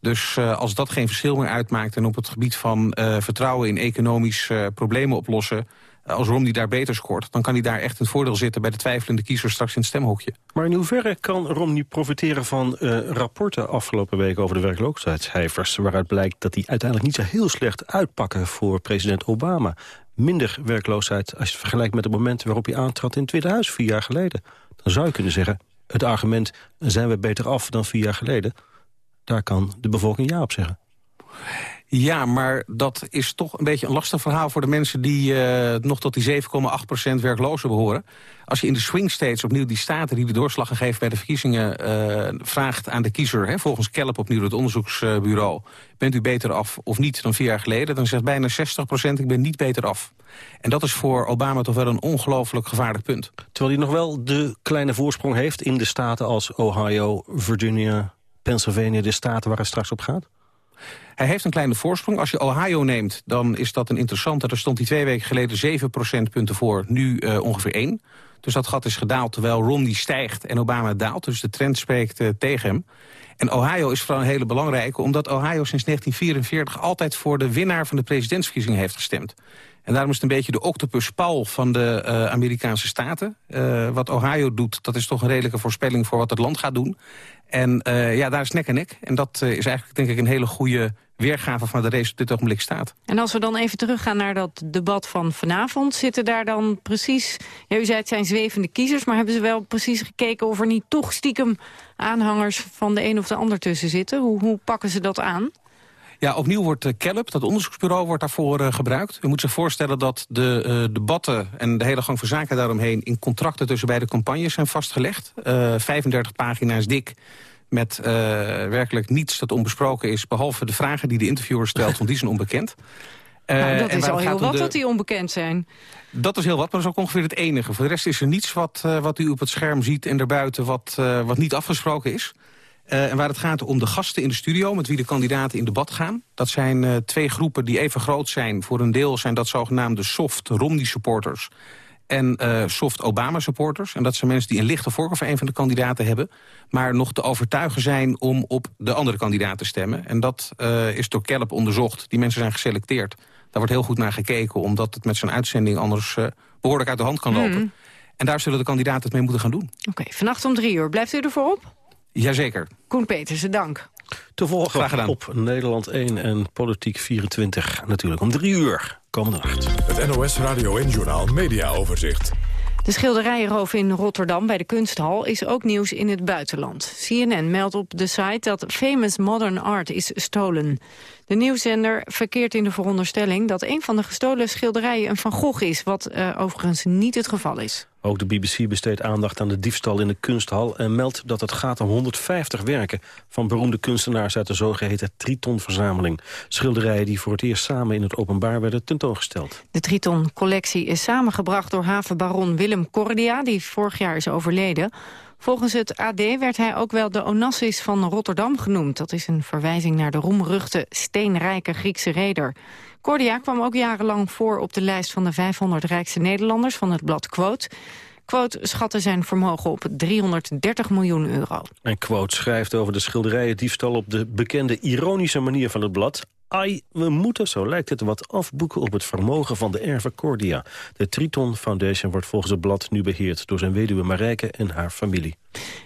Speaker 35: Dus als dat geen verschil meer uitmaakt... en op het gebied van vertrouwen in economisch problemen oplossen als Romney daar beter scoort... dan kan hij daar echt een voordeel zitten bij de twijfelende kiezer straks in het stemhokje.
Speaker 11: Maar in hoeverre kan Romney profiteren van uh, rapporten afgelopen week over de werkloosheidscijfers... waaruit blijkt dat die uiteindelijk niet zo heel slecht uitpakken voor president Obama. Minder werkloosheid als je het vergelijkt met het moment waarop hij aantrad in Tweede Huis vier jaar geleden. Dan zou je kunnen zeggen, het argument zijn we beter af dan vier jaar geleden... daar kan de bevolking ja op zeggen.
Speaker 35: Ja, maar dat is toch een beetje een lastig verhaal voor de mensen die uh, nog tot die 7,8% werklozen behoren. Als je in de swing states opnieuw die staten die de doorslag gegeven bij de verkiezingen uh, vraagt aan de kiezer, hè, volgens Kelp opnieuw het onderzoeksbureau, bent u beter af of niet dan vier jaar geleden, dan zegt bijna 60% ik ben niet beter af. En dat is voor Obama toch wel een ongelooflijk gevaarlijk punt.
Speaker 11: Terwijl hij nog wel de kleine voorsprong heeft in de staten als Ohio, Virginia, Pennsylvania, de staten waar het straks op gaat?
Speaker 35: Hij heeft een kleine voorsprong. Als je Ohio neemt, dan is dat een interessante. Daar stond hij twee weken geleden 7 procentpunten voor, nu uh, ongeveer 1. Dus dat gat is gedaald terwijl Romney stijgt en Obama daalt. Dus de trend spreekt uh, tegen hem. En Ohio is vooral een hele belangrijke... omdat Ohio sinds 1944 altijd voor de winnaar van de presidentsverkiezingen heeft gestemd. En daarom is het een beetje de octopus paul van de uh, Amerikaanse staten. Uh, wat Ohio doet, dat is toch een redelijke voorspelling voor wat het land gaat doen. En uh, ja, daar is nek en nek. En dat is eigenlijk denk ik een hele goede weergave van de race op dit ogenblik staat.
Speaker 10: En als we dan even teruggaan naar dat debat van vanavond... zitten daar dan precies, ja, u zei het zijn zwevende kiezers... maar hebben ze wel precies gekeken of er niet toch stiekem aanhangers... van de een of de ander tussen zitten? Hoe, hoe pakken ze dat aan?
Speaker 35: Ja, opnieuw wordt uh, dat onderzoeksbureau, wordt daarvoor uh, gebruikt. U moet zich voorstellen dat de uh, debatten en de hele gang van zaken daaromheen... in contracten tussen beide campagnes zijn vastgelegd. 35 pagina's dik met werkelijk niets dat onbesproken is... behalve de vragen die de interviewer stelt, want die zijn onbekend. <laughs>
Speaker 10: Nou, dat is al heel wat dat die onbekend zijn.
Speaker 35: Dat is heel wat, maar dat is ook ongeveer het enige. Voor de rest is er niets wat, wat u op het scherm ziet en daarbuiten... wat, wat niet afgesproken is. En waar het gaat om de gasten in de studio... met wie de kandidaten in debat gaan. Dat zijn twee groepen die even groot zijn. Voor een deel zijn dat zogenaamde soft Romney-supporters en uh, soft Obama-supporters. En dat zijn mensen die een lichte voorkeur voor een van de kandidaten hebben... maar nog te overtuigen zijn om op de andere kandidaat te stemmen. En dat is door Kelp onderzocht. Die mensen zijn geselecteerd. Daar wordt heel goed naar gekeken... omdat het met zo'n uitzending anders behoorlijk uit de hand kan lopen. Mm. En daar zullen de kandidaten het mee moeten gaan doen.
Speaker 10: Oké, okay, vannacht om drie uur. Blijft u ervoor op?
Speaker 35: Jazeker.
Speaker 10: Koen Petersen, dank.
Speaker 11: Te volgen op Nederland 1 en Politiek 24 natuurlijk om drie uur komende nacht.
Speaker 9: Het NOS Radio en Journaal Media Overzicht.
Speaker 10: De schilderijenroof in Rotterdam bij de Kunsthal is ook nieuws in het buitenland. CNN meldt op de site dat famous modern art is stolen. De nieuwszender verkeert in de veronderstelling dat een van de gestolen schilderijen een Van Gogh is, wat uh, overigens niet het geval is.
Speaker 11: Ook de BBC besteedt aandacht aan de diefstal in de kunsthal... en meldt dat het gaat om 150 werken van beroemde kunstenaars... uit de zogeheten Triton-verzameling. Schilderijen die voor het eerst samen in het openbaar werden tentoongesteld.
Speaker 10: De Triton-collectie is samengebracht door havenbaron Willem Cordia... die vorig jaar is overleden. Volgens het AD werd hij ook wel de Onassis van Rotterdam genoemd. Dat is een verwijzing naar de roemruchte steenrijke Griekse reder. Cordia kwam ook jarenlang voor op de lijst van de 500 rijkste Nederlanders van het blad Quote. Quote schatte zijn vermogen op 330 miljoen euro.
Speaker 11: En Quote schrijft over de schilderijen diefstal op de bekende ironische manier van het blad. Ai, we moeten, zo lijkt het, wat afboeken op het vermogen van de erven Cordia. De Triton Foundation wordt volgens het blad nu beheerd door zijn weduwe Marijke en haar familie.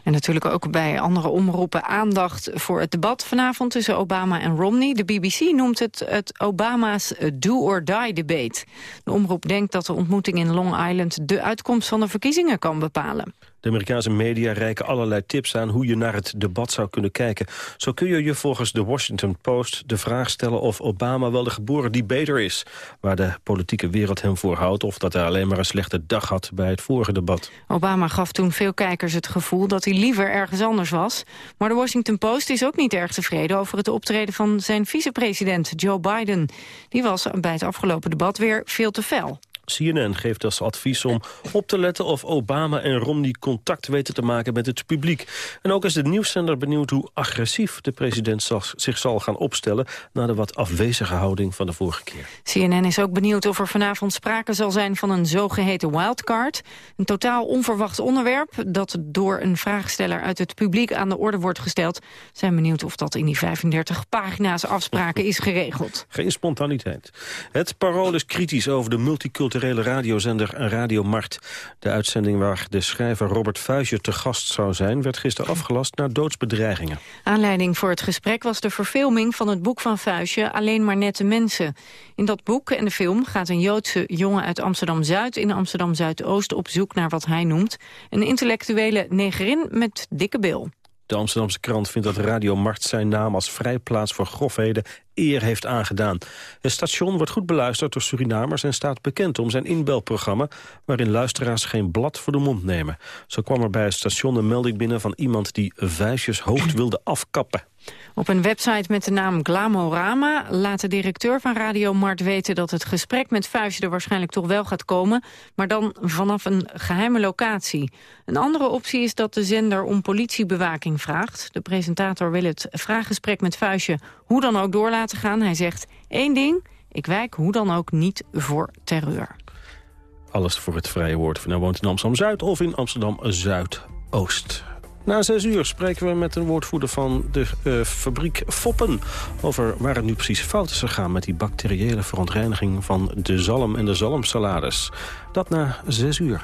Speaker 10: En natuurlijk ook bij andere omroepen aandacht voor het debat vanavond tussen Obama en Romney. De BBC noemt het het Obama's do-or-die-debate. De omroep denkt dat de ontmoeting in Long Island de uitkomst van de verkiezingen kan bepalen.
Speaker 11: De Amerikaanse media reiken allerlei tips aan hoe je naar het debat zou kunnen kijken. Zo kun je je volgens de Washington Post de vraag stellen of Obama wel de geboren debater is. Waar de politieke wereld hem voor houdt of dat hij alleen maar een slechte dag had bij het vorige debat.
Speaker 10: Obama gaf toen veel kijkers het gevoel dat hij liever ergens anders was. Maar de Washington Post is ook niet erg tevreden over het optreden van zijn vicepresident Joe Biden. Die was bij het afgelopen debat weer veel te fel.
Speaker 11: CNN geeft als advies om op te letten of Obama en Romney contact weten te maken met het publiek. En ook is de nieuwszender benieuwd hoe agressief de president zich zal gaan opstellen na de wat afwezige houding van de vorige keer.
Speaker 10: CNN is ook benieuwd of er vanavond sprake zal zijn van een zogeheten wildcard. Een totaal onverwacht onderwerp dat door een vraagsteller uit het publiek aan de orde wordt gesteld. Zijn benieuwd of dat in die 35 pagina's afspraken is geregeld.
Speaker 11: Geen spontaniteit. Het parool is kritisch over de multiculturele culturele radiozender Radio Mart. De uitzending waar de schrijver Robert Vuijsje te gast zou zijn... werd gisteren afgelast na doodsbedreigingen.
Speaker 10: Aanleiding voor het gesprek was de verfilming van het boek van Vuijsje... Alleen maar nette mensen. In dat boek en de film gaat een Joodse jongen uit Amsterdam-Zuid... in Amsterdam-Zuidoost op zoek naar wat hij noemt... een intellectuele negerin met dikke bil.
Speaker 11: De Amsterdamse krant vindt dat Radio Mart zijn naam als vrijplaats voor grofheden eer heeft aangedaan. Het station wordt goed beluisterd door Surinamers en staat bekend om zijn inbelprogramma waarin luisteraars geen blad voor de mond nemen. Zo kwam er bij het station een melding binnen van iemand die vuistjes hoogd wilde afkappen.
Speaker 10: Op een website met de naam Glamorama laat de directeur van Radio Mart weten dat het gesprek met Vuistje er waarschijnlijk toch wel gaat komen, maar dan vanaf een geheime locatie. Een andere optie is dat de zender om politiebewaking vraagt. De presentator wil het vraaggesprek met Vuistje hoe dan ook door laten gaan. Hij zegt één ding, ik wijk hoe dan ook niet voor terreur.
Speaker 11: Alles voor het vrije woord. Of nou woont in Amsterdam-Zuid of in Amsterdam-Zuidoost. Na zes uur spreken we met een woordvoerder van de uh, fabriek Foppen... over waar het nu precies fout is gegaan met die bacteriële verontreiniging... van de zalm en de zalmsalades. Dat na zes uur.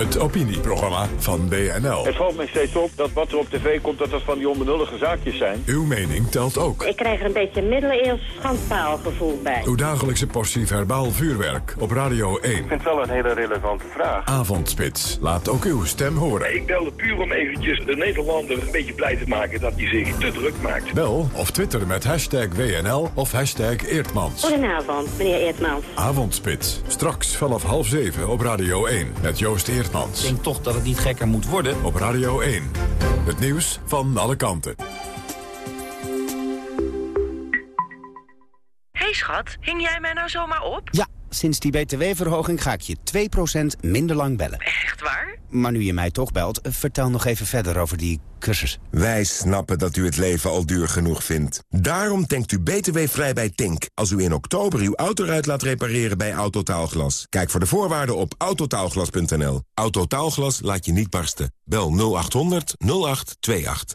Speaker 9: Het opinieprogramma van BNL.
Speaker 36: Het valt mij steeds op dat wat er op tv komt, dat dat van die onbenullige zaakjes zijn.
Speaker 9: Uw mening telt ook.
Speaker 37: Ik krijg er een beetje middeleeuws schandpaalgevoel bij.
Speaker 9: Uw dagelijkse portie verbaal vuurwerk op Radio 1. Ik
Speaker 36: vind het wel een hele relevante vraag.
Speaker 9: Avondspits, laat ook uw stem horen.
Speaker 36: Ik belde puur om eventjes de Nederlander een beetje blij te maken dat hij zich te druk maakt.
Speaker 9: Bel of twitter met hashtag WNL of hashtag Eertmans.
Speaker 37: Goedenavond, meneer Eertmans.
Speaker 9: Avondspits, straks vanaf half zeven op Radio 1 met Joost Eertmans.
Speaker 38: Ik denk toch dat het niet gekker moet worden.
Speaker 9: Op Radio 1. Het nieuws van alle kanten.
Speaker 39: hey schat, hing jij mij nou zomaar op?
Speaker 40: Ja, sinds die btw-verhoging ga ik je 2% minder lang bellen.
Speaker 39: Echt waar?
Speaker 40: Maar nu je mij toch belt, vertel nog even verder over die cursus.
Speaker 41: Wij snappen dat u het leven al duur genoeg vindt. Daarom denkt u btw-vrij bij Tink. Als u in oktober uw autoruit laat repareren bij Autotaalglas. Kijk voor de voorwaarden op autotaalglas.nl. Autotaalglas laat je niet barsten. Bel 0800 0828.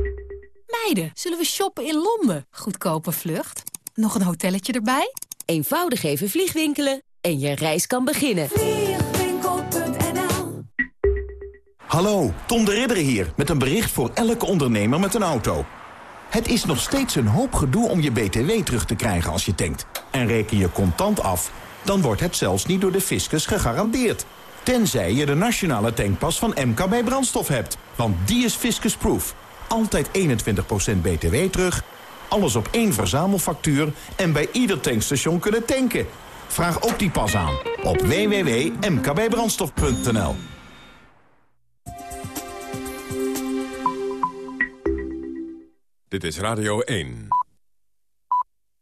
Speaker 42: Meiden, zullen we shoppen in Londen? Goedkope vlucht. Nog een hotelletje erbij?
Speaker 43: Eenvoudig even vliegwinkelen en je reis kan beginnen.
Speaker 42: Vliegwinkel.nl
Speaker 6: Hallo, Tom de Ridder hier met een bericht voor elke ondernemer met een auto. Het is nog steeds een hoop gedoe om je BTW terug te krijgen als je tankt. En reken je contant af, dan wordt het zelfs niet door de fiscus gegarandeerd. Tenzij je de nationale tankpas van MKB Brandstof hebt. Want die is fiscusproof. Altijd 21% BTW terug, alles op één verzamelfactuur... en bij ieder tankstation kunnen tanken. Vraag ook die pas aan op www.mkbbrandstof.nl.
Speaker 9: Dit is Radio 1.